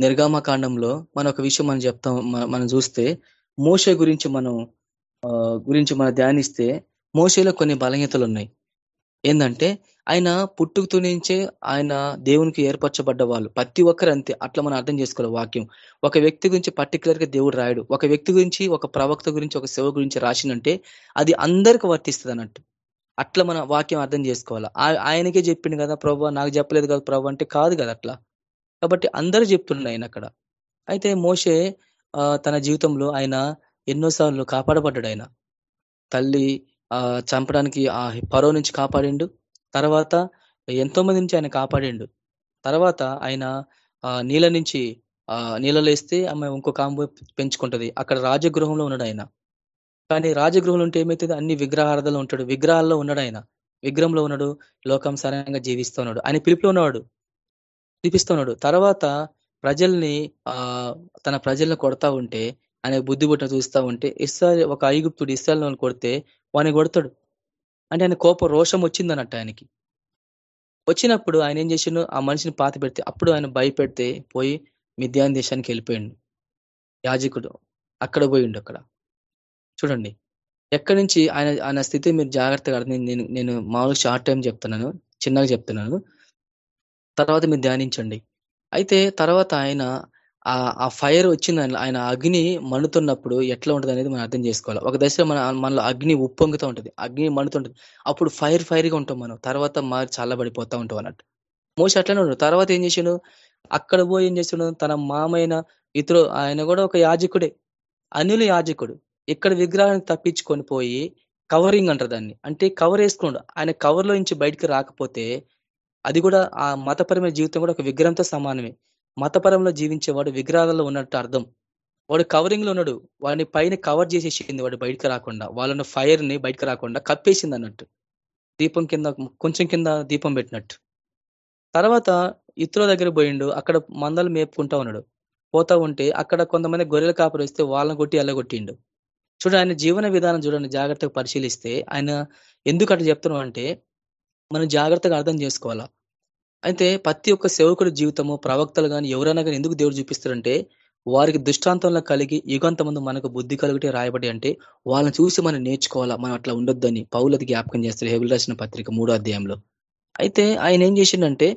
[SPEAKER 2] నిర్గామకాండంలో కాండంలో ఒక విషయం మనం చెప్తాం మనం చూస్తే మోస గురించి మనం గురించి మనం ధ్యానిస్తే మోసలో కొన్ని బలహీతలు ఉన్నాయి ఏంటంటే ఆయన పుట్టుకతో నుంచే ఆయన దేవునికి ఏర్పరచబడ్డ వాళ్ళు. ప్రతి ఒక్కరు అంతే. అట్లా మనం అర్థం చేసుకోవాలి వాక్యం. ఒక వ్యక్తి గురించి పర్టికులర్గా దేవుడు రాయడు. ఒక వ్యక్తి గురించి ఒక ప్రవక్త గురించి ఒక సేవ గురించి రాసినంటే అది అందరికి వర్తిస్తుంది అన్నట్టు అట్లా మన వాక్యం అర్థం చేసుకోవాలి. ఆయనకే చెప్పింది కదా ప్రభు నాకు చెప్పలేదు కదా ప్రభు అంటే కాదు కదా అట్లా. కాబట్టి అందరూ చెప్తుండే ఆయన అక్కడ. అయితే మోసే తన జీవితంలో ఆయన ఎన్నోసార్లు కాపాడబడ్డాడు ఆయన. తల్లి చంపడానికి ఆ పరో నుంచి కాపాడిండు. తర్వాత ఎంతో మంది నుంచి ఆయన కాపాడిండు. తర్వాత ఆయన నీళ్ళ నుంచి ఆ నీళ్ళలేస్తే ఆమె ఇంకో కాంబో పెంచుకుంటది. అక్కడ రాజగృహంలో ఉన్నాడు ఆయన. కానీ రాజగృహంలో ఉంటే ఏమైతుంది? అన్ని విగ్రహార్థలో ఉంటాడు. విగ్రహాల్లో ఉన్నాడు ఆయన. విగ్రహంలో ఉన్నాడు. లోకాంసారంగా జీవిస్తూ ఉన్నాడు. ఆయన పిలుపులో ఉన్నవాడు. చూపిస్తున్నాడు తర్వాత ప్రజల్ని ఆ తన ప్రజల్ని కొడతా ఉంటే ఆయన బుద్ధి బుట్ట చూస్తూ ఉంటే ఇస్రాయల్ ఒక ఐగుప్తుడు ఇస్రాయల్ కొడితే వాని కొడతాడు. అంటే ఆయన కోపం రోషం వచ్చిందన్నట్టు ఆయనకి. వచ్చినప్పుడు ఆయన ఏం చేసిండు? ఆ మనిషిని పాత పెడితే అప్పుడు ఆయన భయపెడితే పోయి మిథ్యాన్ దేశానికి వెళ్ళిపోయిండు. యాజకుడు. అక్కడ పోయిండు అక్కడ. చూడండి. ఎక్కడి నుంచి ఆయన ఆయన స్థితి మీరు జాగ్రత్తగా నేను నేను మామూలుగా షార్ట్ టైం చెప్తున్నాను చిన్నగా చెప్తున్నాను. తర్వాత మీరు ధ్యానించండి. అయితే తర్వాత ఆయన ఆ ఫైర్ వచ్చింది ఆయన ఆయన అగ్ని మండుతున్నప్పుడు ఎట్లా ఉంటుంది అనేది మనం అర్థం చేసుకోవాలి. ఒక దశ మన మనలో అగ్ని ఉప్పొంగుతూ ఉంటుంది. అగ్ని మండుతుంటుంది అప్పుడు ఫైర్ ఫైర్గా ఉంటాం మనం. తర్వాత మారి చల్లబడిపోతా ఉంటాం అన్నట్టు. మోస అట్లనే ఉన్నాడు. తర్వాత ఏం చేసిండు? అక్కడ పోయి ఏం చేసిండు? తన మామైన ఇతరు ఆయన కూడా ఒక యాజకుడే. అనిల యాజకుడు. ఇక్కడ విగ్రహాన్ని తప్పించుకొని పోయి కవరింగ్ అంటారు దాన్ని. అంటే కవర్ వేసుకున్నాడు. ఆయన కవర్లో నుంచి బయటికి రాకపోతే అది కూడా ఆ మతపరమైన జీవితం కూడా ఒక విగ్రహంతో సమానమే. మతపరంలో జీవించేవాడు విగ్రహాలలో ఉన్నట్టు అర్థం. వాడు కవరింగ్లో ఉన్నాడు. వాడిని పైన కవర్ చేసేసింది వాడు బయటకు రాకుండా. వాళ్ళను ఫైర్ని బయటకు రాకుండా కప్పేసింది అన్నట్టు. దీపం కింద కొంచెం కింద దీపం పెట్టినట్టు. తర్వాత ఇతరుల దగ్గర పోయిండు. అక్కడ మందలు మేపుకుంటా ఉన్నాడు. పోతా ఉంటే అక్కడ కొంతమంది గొర్రెల కాపురు వేస్తే వాళ్ళని కొట్టి ఎల్లగొట్టిండు. చూడండి ఆయన జీవన విధానం చూడండి జాగ్రత్తగా పరిశీలిస్తే ఆయన ఎందుకు అట్లా చెప్తున్నాం అంటే మనం జాగ్రత్తగా అర్థం చేసుకోవాలా? అయితే ప్రతి ఒక్క సేవకుడి జీవితము ప్రవక్తలు కానీ ఎవరైనా కానీ ఎందుకు దేవుడు చూపిస్తారంటే వారికి దృష్టాంతంలో కలిగి యుగంతమందు మనకు బుద్ధి కలుగుటే రాయబడి అంటే వాళ్ళని చూసి మనం నేర్చుకోవాలా? మనం అట్లా ఉండొద్దని పౌలది జ్ఞాపకం చేస్తారు. హెబుల్ రాసిన పత్రిక మూడో అధ్యాయంలో. అయితే ఆయన ఏం చేసిండంటే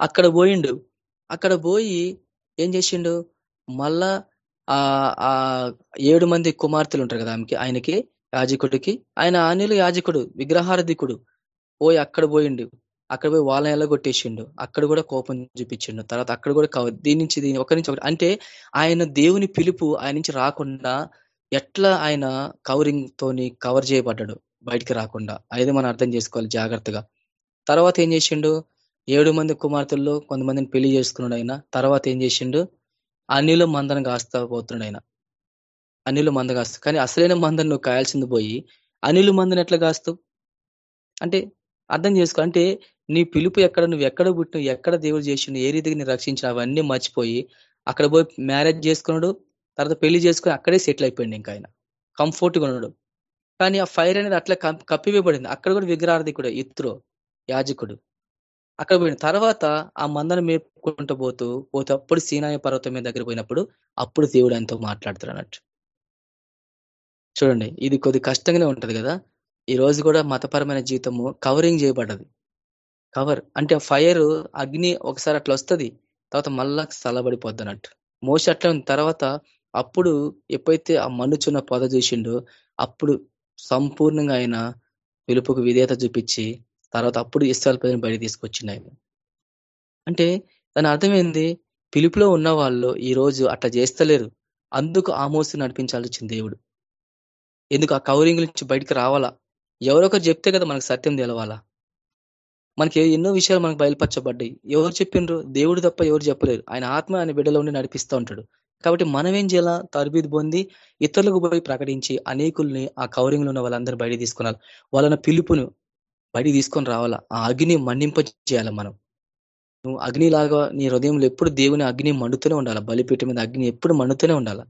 [SPEAKER 2] అక్కడ పోయిండు. అక్కడ పోయి ఏం చేసిండు? మళ్ళా ఆ ఆ ఏడు మంది కుమార్తెలు ఉంటారు కదా ఆమెకి ఆయనకి యాజకుడికి. ఆయన అనిలు యాజకుడు విగ్రహారధికుడు. పోయి అక్కడ పోయిండు. అక్కడ పోయి వాళ్ళని ఎలా కొట్టేసిండు? అక్కడ కూడా కోపం చూపించిండు. తర్వాత అక్కడ కూడా దీని నుంచి దీని ఒకరి నుంచి ఒకటి. అంటే ఆయన దేవుని పిలుపు ఆయన నుంచి రాకుండా ఎట్లా ఆయన కవరింగ్ తోని కవర్ చేయబడ్డాడు బయటికి రాకుండా? అదే మనం అర్థం చేసుకోవాలి జాగ్రత్తగా. తర్వాత ఏం చేసిండు? ఏడు మంది కుమార్తెల్లో కొంతమందిని పెళ్ళి చేసుకున్నాడు ఆయన. తర్వాత ఏం చేసిండు? అన్నిలో మందను కాస్తా పోతున్నాడు ఆయన అనిలు మంద కాస్తావు కానీ అసలైన మందను నువ్వు కాయాల్సింది పోయి అనిలు మందని ఎట్లా కాస్తావు? అంటే అర్థం చేసుకో అంటే నీ పిలుపు ఎక్కడ నువ్వు ఎక్కడ పుట్టిన ఎక్కడ దేవుడు చేసిండు ఏ రీతికి నేను రక్షించిన అవన్నీ మర్చిపోయి అక్కడ పోయి మ్యారేజ్ చేసుకున్నాడు తర్వాత పెళ్ళి చేసుకుని అక్కడే సెటిల్ అయిపోయింది ఇంకా ఆయన. కంఫర్ట్గా ఉన్నాడు. కానీ ఆ ఫైర్ అనేది అట్లా కప్పివేయబడింది. అక్కడ కూడా విగ్రహార్థికుడు ఇత్రో యాజకుడు. అక్కడ పోయిన తర్వాత ఆ మందను మేపుకుంటూ పోతూ పోతే అప్పుడు సీనాయ పర్వతం మీద దగ్గర పోయినప్పుడు అప్పుడు దేవుడు ఆయనతో మాట్లాడుతాడు అన్నట్టు. చూడండి ఇది కొద్ది కష్టంగానే ఉంటది కదా. ఈ రోజు కూడా మతపరమైన జీవితము కవరింగ్ చేయబడ్డది. కవర్ అంటే ఫైర్ అగ్ని ఒకసారి అట్లా వస్తుంది తర్వాత మళ్ళా చల్లబడిపోద్ది అన్నట్టు. మోస అట్లా తర్వాత అప్పుడు ఎప్పుడైతే ఆ మనుచున్న పొద చూసిండో అప్పుడు సంపూర్ణంగా ఆయన పిలుపుకు విధేయత చూపించి తర్వాత అప్పుడు ఇస్రాయల్ ప్రజలను బయట తీసుకొచ్చిండు ఆయన. అంటే దాని అర్థమైంది పిలుపులో ఉన్న వాళ్ళు ఈ రోజు అట్లా చేస్తలేరు. అందుకు ఆమోసు నడిపించాల్సిన దేవుడు. ఎందుకు? ఆ కవరింగ్ నుంచి బయటకు రావాలా? ఎవరొకరు చెప్తే కదా మనకు సత్యం తెలవాలా? మనకి ఎన్నో విషయాలు మనకు బయలుపరచబడ్డాయి. ఎవరు చెప్పిండ్రు? దేవుడు తప్ప ఎవరు చెప్పలేరు. ఆయన ఆత్మ ఆయన బిడ్డలో ఉండి నడిపిస్తూ ఉంటాడు. కాబట్టి మనం ఏం చేయాలా? తరబీదు పొంది ఇతరులకు పోయి ప్రకటించి అనేకుల్ని ఆ కవరింగ్లో ఉన్న వాళ్ళందరూ బయట తీసుకున్నారు వాళ్ళ పిలుపును బయట తీసుకొని రావాలా? ఆ అగ్ని మండింప చేయాలి మనం? నువ్వు అగ్నిలాగా నీ హృదయంలో ఎప్పుడు దేవుని అగ్ని మండుతూనే ఉండాలి? బలిపీఠం మీద అగ్ని ఎప్పుడు మండుతూనే ఉండాలి?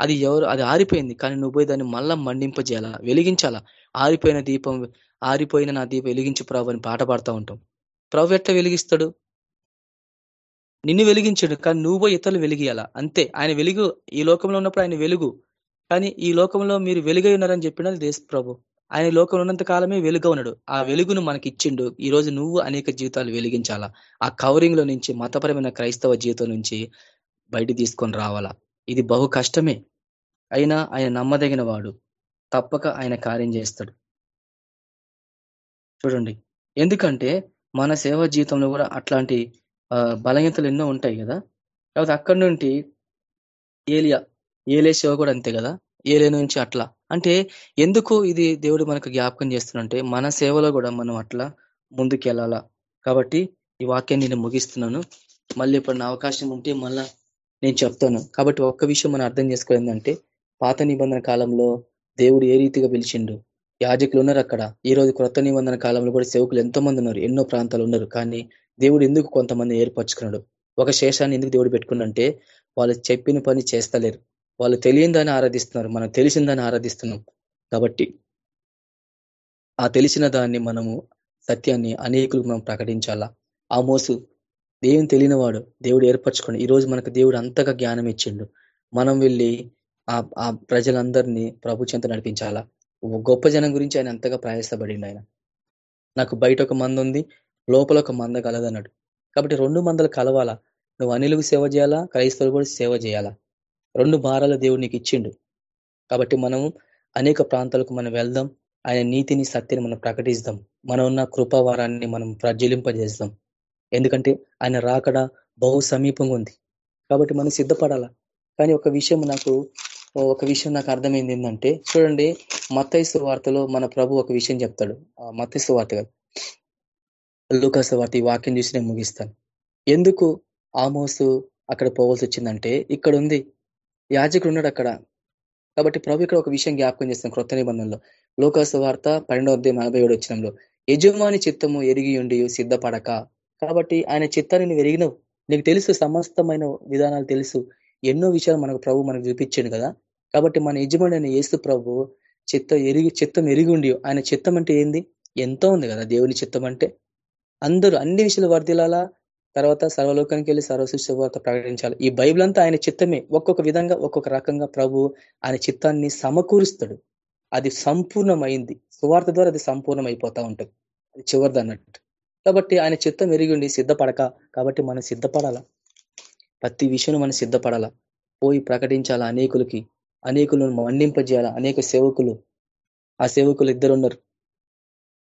[SPEAKER 2] అది ఎవరు అది ఆరిపోయింది. కానీ నువ్వు పోయి దాన్ని మళ్ళా మండింపజేయాలా? వెలిగించాలా? ఆరిపోయిన దీపం ఆరిపోయిన నా దీపం వెలిగించు ప్రభు అని పాట పాడుతూ ఉంటాం. ప్రభు ఎట్లా వెలిగిస్తాడు? నిన్ను వెలిగించాడు కానీ నువ్వు పోయి ఇతరులు వెలిగియాలా అంతే. ఆయన వెలుగు ఈ లోకంలో ఉన్నప్పుడు ఆయన వెలుగు. కానీ ఈ లోకంలో మీరు వెలుగై ఉన్నారని చెప్పిన దేశ ప్రభు. ఆయన లోకంలో ఉన్నంత కాలమే వెలుగా ఉన్నాడు. ఆ వెలుగును మనకి ఇచ్చిండు ఈ రోజు నువ్వు అనేక జీవితాలు వెలిగించాలా? ఆ కవరింగ్లో నుంచి మతపరమైన క్రైస్తవ జీవితం నుంచి బయట తీసుకొని రావాలా? ఇది బహు కష్టమే. అయినా ఆయన నమ్మదగిన వాడు తప్పక ఆయన కార్యం చేస్తాడు. చూడండి. ఎందుకంటే మన సేవ జీవితంలో కూడా అట్లాంటి బలహీనతలు ఎన్నో ఉంటాయి కదా. కాబట్టి అక్కడి నుండి ఏలియా ఏలే సేవ కూడా అంతే కదా. ఏలే నుంచి అట్లా. అంటే ఎందుకు ఇది దేవుడు మనకు జ్ఞాపకం చేస్తున్నంటే మన సేవలో కూడా మనం అట్లా ముందుకెళ్ళాలా. కాబట్టి ఈ వాక్యాన్ని నేను ముగిస్తున్నాను. మళ్ళీ ఇప్పుడు అవకాశం ఉంటే మళ్ళా నేను చెప్తాను. కాబట్టి ఒక్క విషయం మనం అర్థం చేసుకోవాలంటే పాత నిబంధన కాలంలో దేవుడు ఏ రీతిగా పిలిచిండు? యాజకులు ఉన్నారు అక్కడ. ఈ రోజు క్రొత్త నిబంధన కాలంలో కూడా సేవకులు ఎంతో మంది ఉన్నారు. ఎన్నో ప్రాంతాలు ఉన్నారు. కానీ దేవుడు ఎందుకు కొంతమంది ఏర్పరచుకున్నాడు? ఒక శేషాన్ని ఎందుకు దేవుడు పెట్టుకున్నంటే వాళ్ళు చెప్పిన పని చేస్తలేరు. వాళ్ళు తెలియని ఆరాధిస్తున్నారు. మనం తెలిసిన దాన్ని ఆరాధిస్తున్నాం. కాబట్టి ఆ తెలిసిన దాన్ని మనము సత్యాన్ని అనేకులకు మనం ప్రకటించాలా? ఆ మోసు దేవుని తెలియని వాడు దేవుడు ఏర్పరచుకోండి ఈరోజు మనకు దేవుడు అంతగా జ్ఞానం ఇచ్చిండు. మనం వెళ్ళి ఆ ఆ ప్రజలందరినీ ప్రభు చెంత నడిపించాలా? గొప్ప జనం గురించి ఆయన అంతగా ప్రయాసపడిండు ఆయన. నాకు బయట ఒక మంద ఉంది లోపల ఒక మంద కలదన్నాడు. కాబట్టి రెండు మందలు కలవాలా? నువ్వు అనిలకు సేవ చేయాలా? క్రైస్తవులు కూడా సేవ చేయాలా? రెండు భారాలు దేవుడు నీకు ఇచ్చిండు. కాబట్టి మనం అనేక ప్రాంతాలకు మనం వెళ్దాం. ఆయన నీతిని సత్యని మనం ప్రకటిస్తాం. మనం ఉన్న కృపావారాన్ని మనం ప్రజ్వలింపజేస్తాం. ఎందుకంటే ఆయన రాకడ బహు సమీపంగా ఉంది. కాబట్టి మనం సిద్ధపడాలా? కానీ ఒక విషయం నాకు ఒక విషయం నాకు అర్థమైంది ఏంటంటే చూడండి మత్తైసు వార్తలో మన ప్రభు ఒక విషయం చెప్తాడు. మత్తైసు వార్త కాదు? లూకాసు వార్త ఈ వాక్యం చూసి నేను ముగిస్తాను. ఎందుకు ఆమోసు అక్కడ పోవాల్సి వచ్చిందంటే ఇక్కడ ఉంది యాజకుడు ఉన్నాడు అక్కడ. కాబట్టి ప్రభు ఇక్కడ ఒక విషయం జ్ఞాపకం చేస్తాం క్రొత్త నిబంధనలో. లోకాసు వార్త పన్నెండవ అధ్యాయం నలభై ఏడు వచ్చినంలో యజమాని చిత్తము ఎరిగి ఉండి సిద్ధపడక కాబట్టి ఆయన చిత్తాన్ని నువ్వు ఎరిగినవు. నీకు తెలుసు సమస్తమైన విధానాలు తెలుసు. ఎన్నో విషయాలు మనకు ప్రభు మనకు చూపించాడు కదా. కాబట్టి మన యజమాని అయిన ఏసు ప్రభు చిత్త ఎరిగి చిత్తం ఎరిగి ఉండి ఆయన చిత్తం అంటే ఏంది? ఎంతో ఉంది కదా దేవుని చిత్తం అంటే. అందరూ అన్ని విషయాలు వర్దిలాలా తర్వాత సర్వలోకానికి వెళ్ళి సర్వశిష్య వార్త ప్రకటించాలి. ఈ బైబిల్ అంతా ఆయన చిత్తమే. ఒక్కొక్క విధంగా ఒక్కొక్క రకంగా ప్రభు ఆయన చిత్తాన్ని సమకూరుస్తాడు. అది సంపూర్ణమైంది. సువార్త ద్వారా అది సంపూర్ణం అయిపోతా ఉంటుంది. అది చివరిది అన్నట్టు. కాబట్టి ఆయన చిత్తం ఎరిగి సిద్ధపడక కాబట్టి మనం సిద్ధపడాలా? ప్రతి విషయం మనం సిద్ధపడాలా? పోయి ప్రకటించాలా అనేకులకి? అనేకులను మండింపజేయాలా అనేక సేవకులు? ఆ సేవకులు ఇద్దరు ఉన్నారు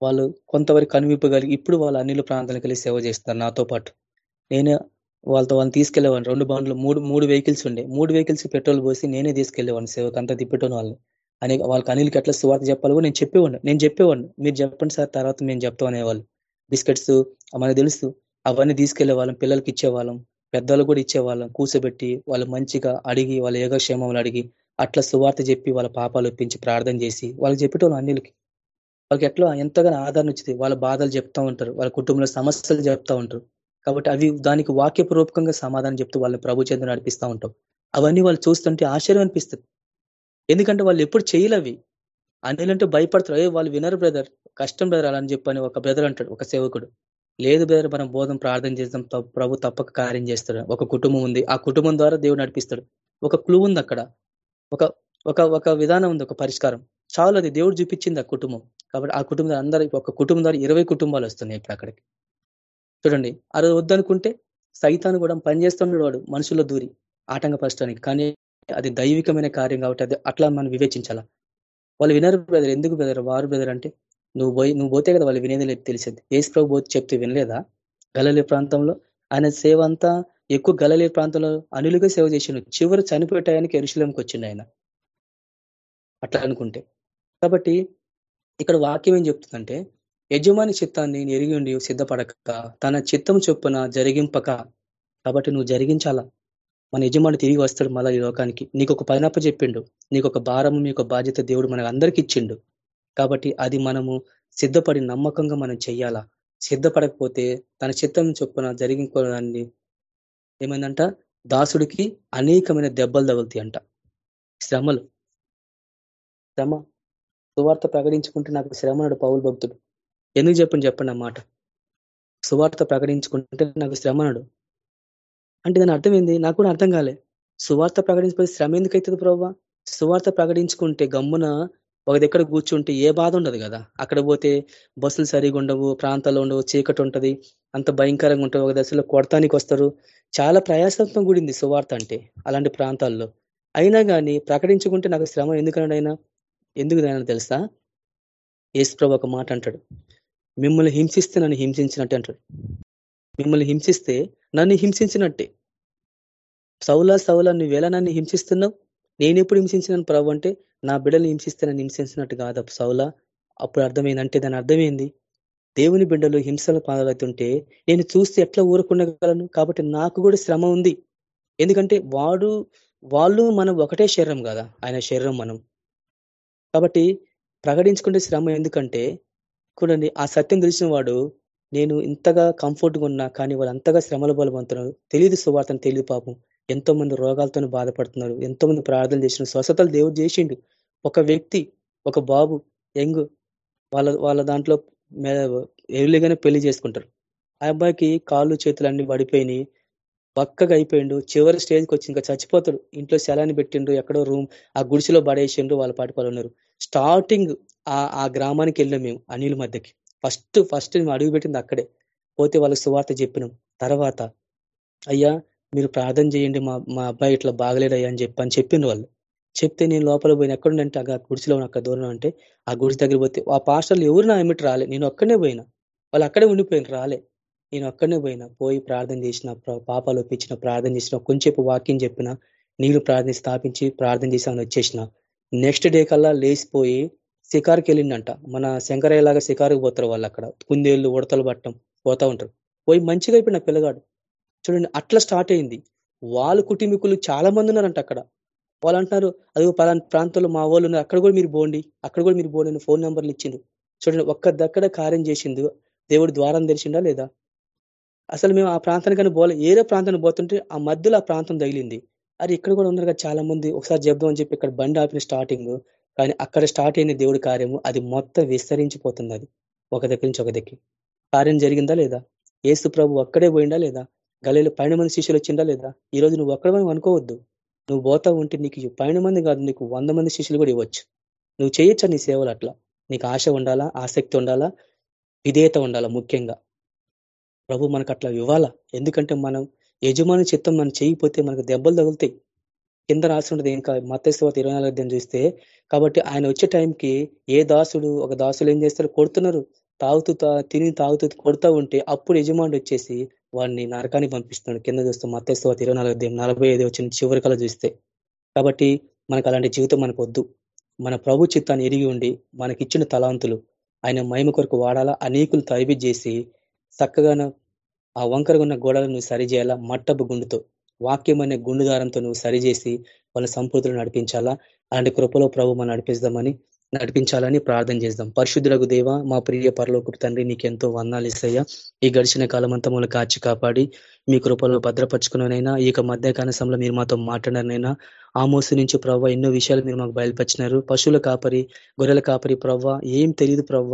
[SPEAKER 2] వాళ్ళు కొంతవరకు కనువిప్పగలిగి ఇప్పుడు వాళ్ళు అన్నిల ప్రాంతాలకు వెళ్ళి సేవ చేస్తారు నాతో పాటు. నేను వాళ్ళతో వాళ్ళని తీసుకెళ్ళేవాడిని రెండు బండ్లు మూడు మూడు వెహికల్స్ ఉండే. మూడు వెహికల్స్ పెట్రోల్ పోసి నేనే తీసుకెళ్ళేవాడిని సేవకు. అంతా తిప్పటం వాళ్ళని. అనేక వాళ్ళకి అనిల్కి ఎట్లా సువార్త చెప్పాలో నేను చెప్పేవాడిని. నేను చెప్పేవాడిని. మీరు చెప్పండి సార్ తర్వాత మేము చెప్తాం అనేవాళ్ళు. బిస్కెట్స్ మనకు తెలుసు. అవన్నీ తీసుకెళ్ళే వాళ్ళం పిల్లలకి ఇచ్చేవాళ్ళం. పెద్దలు కూడా ఇచ్చేవాళ్ళం. కూర్చోబెట్టి వాళ్ళు మంచిగా అడిగి వాళ్ళ యోగక్షేమములు అడిగి అట్లా సువార్త చెప్పి వాళ్ళ పాపాలు ఒప్పించి ప్రార్థన చేసి వాళ్ళకి చెప్పేటోళ్ళు అన్నిలకి వాళ్ళకి ఎట్లా? ఎంతగానో ఆదరణ వచ్చింది వాళ్ళ బాధలు చెప్తా ఉంటారు. వాళ్ళ కుటుంబంలో సమస్యలు చెప్తా ఉంటారు. కాబట్టి అవి దానికి వాక్యపూర్వకంగా సమాధానం చెప్తూ వాళ్ళని ప్రభు చెంది నడిపిస్తూ ఉంటాం. అవన్నీ వాళ్ళు చూస్తుంటే ఆశ్చర్యం అనిపిస్తుంది. ఎందుకంటే వాళ్ళు ఎప్పుడు చేయలేవి అనిలంటే భయపడతారు. ఏ వాళ్ళు వినరు బ్రదర్. కష్టం బ్రదర్ అలా అని చెప్పని ఒక బ్రదర్ అంటాడు ఒక సేవకుడు. లేదు బ్రదర్ మనం బోధం ప్రార్థన చేద్దాం. ప్రభు తప్పక కార్యం చేస్తాడు. ఒక కుటుంబం ఉంది. ఆ కుటుంబం ద్వారా దేవుడు నడిపిస్తాడు. ఒక క్లూ ఉంది అక్కడ. ఒక ఒక ఒక విధానం ఉంది ఒక పరిష్కారం. చాలు అది దేవుడు చూపించింది ఆ కుటుంబం. కాబట్టి ఆ కుటుంబం అందరూ ఒక కుటుంబం ద్వారా ఇరవై కుటుంబాలు వస్తున్నాయి ఇప్పుడు అక్కడికి. చూడండి. అది వద్దనుకుంటే సైతాన్ని కూడా పనిచేస్తున్నాడు వాడు మనుషుల్లో దూరి ఆటంకపరచడానికి. కానీ అది దైవికమైన కార్యం కాబట్టి అది అట్లా మనం వివేచించాలా? వాళ్ళు వినరు బ్రదర్ ఎందుకు బ్రదర్ వారు బ్రదర్ అంటే నువ్వు పోయి నువ్వు పోతే కదా వాళ్ళు వినేది లేదు తెలిసింది. ఏసు ప్రభు పోతే చెప్తే వినలేదా? గలలే ప్రాంతంలో ఆయన సేవ అంతా ఎక్కువ గలలే ప్రాంతంలో అనులుగా సేవ చేసిండు. చివరి చనిపోయేటానికి ఎరుశలంకి వచ్చిండు ఆయన. అట్లా అనుకుంటే. కాబట్టి ఇక్కడ వాక్యం ఏం చెప్తుందంటే యజమాని చిత్తాన్ని ఎరిగి ఉండి సిద్ధపడక తన చిత్తం చొప్పున జరిగింపక. కాబట్టి నువ్వు జరిగించాలా? మన యజమాని తిరిగి వస్తాడు మళ్ళీ ఈ లోకానికి. నీకు ఒక పైనప్ప చెప్పిండు. నీకు ఒక భారం మీకు బాధ్యత దేవుడు మనకు అందరికి ఇచ్చిండు. కాబట్టి అది మనము సిద్ధపడి నమ్మకంగా మనం చెయ్యాలా? సిద్ధపడకపోతే తన చిత్తం చొప్పున జరిగించుకోవడాన్ని ఏమైందంట? దాసుడికి అనేకమైన దెబ్బలు తగులుతాయి అంట శ్రమలు. శ్రమ. సువార్త ప్రకటించుకుంటే నాకు శ్రమనుడు పౌరు భక్తుడు. ఎందుకు చెప్పండి చెప్పండి అన్నమాట సువార్త ప్రకటించుకుంటే నాకు శ్రమనుడు అంటే దాని అర్థం ఏంది నాకు కూడా అర్థం కాలే. సువార్త ప్రకటించబోయే శ్రమ ఎందుకు అవుతుంది ప్రభావ సువార్త ప్రకటించుకుంటే గమ్మున ఒక దగ్గర కూర్చుంటే ఏ బాధ ఉండదు కదా? అక్కడ పోతే బస్సులు సరిగా ఉండవు ప్రాంతాల్లో ఉండవు చీకటి ఉంటుంది అంత భయంకరంగా ఉంటుంది ఒక దశలో కొడతానికి వస్తారు. చాలా ప్రయాసత్వం కూడింది సువార్త అంటే అలాంటి ప్రాంతాల్లో. అయినా కానీ ప్రకటించుకుంటే నాకు శ్రమ ఎందుకన్నాడైనా ఎందుకు దాని తెలుసా? ఏసుప్రభు ఒక మాట అంటాడు మిమ్మల్ని హింసిస్తే నన్ను హింసించినట్టే అంటాడు. మిమ్మల్ని హింసిస్తే నన్ను హింసించినట్టే. సౌలా సౌలా నువ్వెలా నన్ను హింసిస్తున్నావు? నేను ఎప్పుడు హింసించినాను ప్రభు అంటే నా బిడ్డలు హింసిస్తే నన్ను హింసించినట్టు కాదు సౌలా. అప్పుడు అర్థమైందంటే దాని అర్థమైంది. దేవుని బిడ్డలు హింసల పాలవుతుంటే నేను చూస్తే ఎట్లా ఊరుకుండగలను? కాబట్టి నాకు కూడా శ్రమ ఉంది. ఎందుకంటే వాడు వాళ్ళు మనం ఒకటే శరీరం కదా ఆయన శరీరం మనం. కాబట్టి ప్రకటించుకుంటే శ్రమ ఎందుకంటే చూడండి ఆ సత్యం తెలిసిన వాడు నేను ఇంతగా కంఫర్ట్గా ఉన్నా కానీ వాళ్ళు అంతగా శ్రమల బలవంతున్నారు తెలియదు సువార్తను తెలియదు పాపం. ఎంతో మంది రోగాలతో బాధపడుతున్నారు ఎంతో మంది ప్రార్థనలు చేసిన స్వస్థతలు దేవుడు చేసిండు. ఒక వ్యక్తి ఒక బాబు యంగ్ వాళ్ళ వాళ్ళ దాంట్లో ఎర్లీగానే పెళ్ళి చేసుకుంటారు. ఆ అబ్బాయికి కాళ్ళు చేతులు అన్ని పడిపోయినాయి. పక్కగా అయిపోయిండు. చివరి స్టేజ్కి వచ్చి ఇంకా చచ్చిపోతాడు. ఇంట్లో శలాన్ని పెట్టిండు ఎక్కడో రూమ్ ఆ గుడిసెలో పడేసిండు వాళ్ళ పాటి ఉన్నారు. స్టార్టింగ్ ఆ గ్రామానికి వెళ్ళాం మేము అనిల్ మధ్యకి. ఫస్ట్ ఫస్ట్ మేము అడుగు పెట్టింది అక్కడే. పోతే వాళ్ళకి సువార్త చెప్పినాం. తర్వాత అయ్యా మీరు ప్రార్థన చేయండి మా మా అబ్బాయి ఇట్లా బాగలేడయ్యా అని చెప్పి అని చెప్పిండ్రు వాళ్ళు. చెప్తే నేను లోపల పోయిన ఎక్కడుండంటే ఆ గుడిసిలో అక్కడ దూరం అంటే ఆ గుడిసి దగ్గర పోతే ఆ పాస్టర్లు ఎవరు నా ఏమిటి రాలే. నేను అక్కడనే పోయినా. వాళ్ళు అక్కడే ఉండిపోయిన రాలే. నేను అక్కడనే పోయినా. పోయి ప్రార్థన చేసిన పాపాలు ఒప్పించిన ప్రార్థన చేసిన కొంచెంసేపు వాక్యం చెప్పిన నీళ్ళు ప్రార్థన స్థాపించి ప్రార్థన చేసామని వచ్చేసిన. నెక్స్ట్ డే కల్లా లేచిపోయి షికారుకి వెళ్ళిండంట. మన శంకరయ్యలాగా షికారుకు పోతారు వాళ్ళు అక్కడ. కుందేళ్ళు ఉడతలు పట్టడం పోతా ఉంటారు. పోయి మంచిగా అయిపోయిన పిల్లగాడు. చూడండి అట్లా స్టార్ట్ అయింది. వాళ్ళ కుటుంబీకులు చాలా మంది ఉన్నారంట అక్కడ. వాళ్ళు అంటున్నారు అది పలానా ప్రాంతంలో మా వాళ్ళు ఉన్నారు. అక్కడ కూడా మీరు పోండి. అక్కడ కూడా మీరు పోండి ఫోన్ నెంబర్లు ఇచ్చింది చూడండి ఒక్క దక్కడ కార్యం చేసింది దేవుడు ద్వారం తెరిచిండా లేదా? అసలు మేము ఆ ప్రాంతానికి పోలే. ఏరే ప్రాంతానికి పోతుంటే ఆ మధ్యలో ఆ ప్రాంతం తగిలింది. అది ఇక్కడ కూడా ఉన్నారు కదా చాలా మంది ఒకసారి చెప్దాం అని చెప్పి ఇక్కడ బండి ఆపిన స్టార్టింగ్. కానీ అక్కడ స్టార్ట్ అయిన దేవుడి కార్యము అది మొత్తం విస్తరించిపోతుంది అది ఒక దగ్గర నుంచి ఒక దగ్గర కార్యం జరిగిందా లేదా? ఏసు ప్రభు ఒక్కడే పోయిందా లేదా? గలీలో పైన మంది శిష్యులు వచ్చిందా లేదా? ఈ రోజు నువ్వు ఒక్కడమని అనుకోవద్దు. నువ్వు పోతా ఉంటే నీకు పైన మంది కాదు నీకు వంద మంది శిష్యులు కూడా ఇవ్వచ్చు. నువ్వు చేయొచ్చా నీ సేవలు అట్లా? నీకు ఆశ ఉండాలా? ఆసక్తి ఉండాలా? విధేయత ఉండాలా ముఖ్యంగా? ప్రభు మనకు అట్లా ఇవ్వాలా? ఎందుకంటే మనం యజమాని చిత్తం మనం చేయకపోతే మనకు దెబ్బలు తగులుతాయి. కింద రాసి ఉండదు ఇంకా మత్స్యవాత ఇరవై నాలుగు అధ్యాయం చూస్తే కాబట్టి ఆయన వచ్చే టైంకి ఏ దాసుడు ఒక దాసులు ఏం చేస్తారు కొడుతున్నారు. తాగుతూ తిని తాగుతూ కొడుతూ ఉంటే అప్పుడు యజమానుడు వచ్చేసి వాడిని నరకానికి పంపిస్తున్నాడు. కింద చూస్తే మత్స్యవాత ఇరవై నాలుగు అధ్యాయం నలభై ఐదు వచ్చిన చివరి కల చూస్తే. కాబట్టి మనకు అలాంటి జీవితం మనకు వద్దు. మన ప్రభు చిత్తాన్ని ఎరిగి ఉండి మనకిచ్చిన తలాంతులు ఆయన మహిమ కొరకు వాడాలా? అనేకులు తరబి చేసి చక్కగా ఆ వంకరగా ఉన్న గోడలను సరిచేయాలా మట్టపు గుండుతో. వాక్యం అనే గుండుదారంతో నువ్వు సరిచేసి వాళ్ళ సంపూర్తులు నడిపించాలా? అలాంటి కృపలో ప్రభు మనం నడిపిస్తామని నడిపించాలని ప్రార్థన చేద్దాం పరిశుద్ధులకు దేవ మా ప్రియ పరలోకు తండ్రి నీకెంతో వందాలు ఇస్తాయా ఈ గడిచిన కాలం అంతా మమ్మల్ని కాచి కాపాడి మీ కృపలో భద్రపరుచుకున్ననైనా ఈ యొక్క మధ్య సమయంలో మీరు మాతో మాట్లాడారనైనా ఆ మోసు నుంచి ప్రవ్వ ఎన్నో విషయాలు మీరు మాకు బయలుపరిచినారు. పశువుల కాపరి గొర్రెల కాపరి ప్రవ్వ ఏం తెలియదు ప్రవ్వ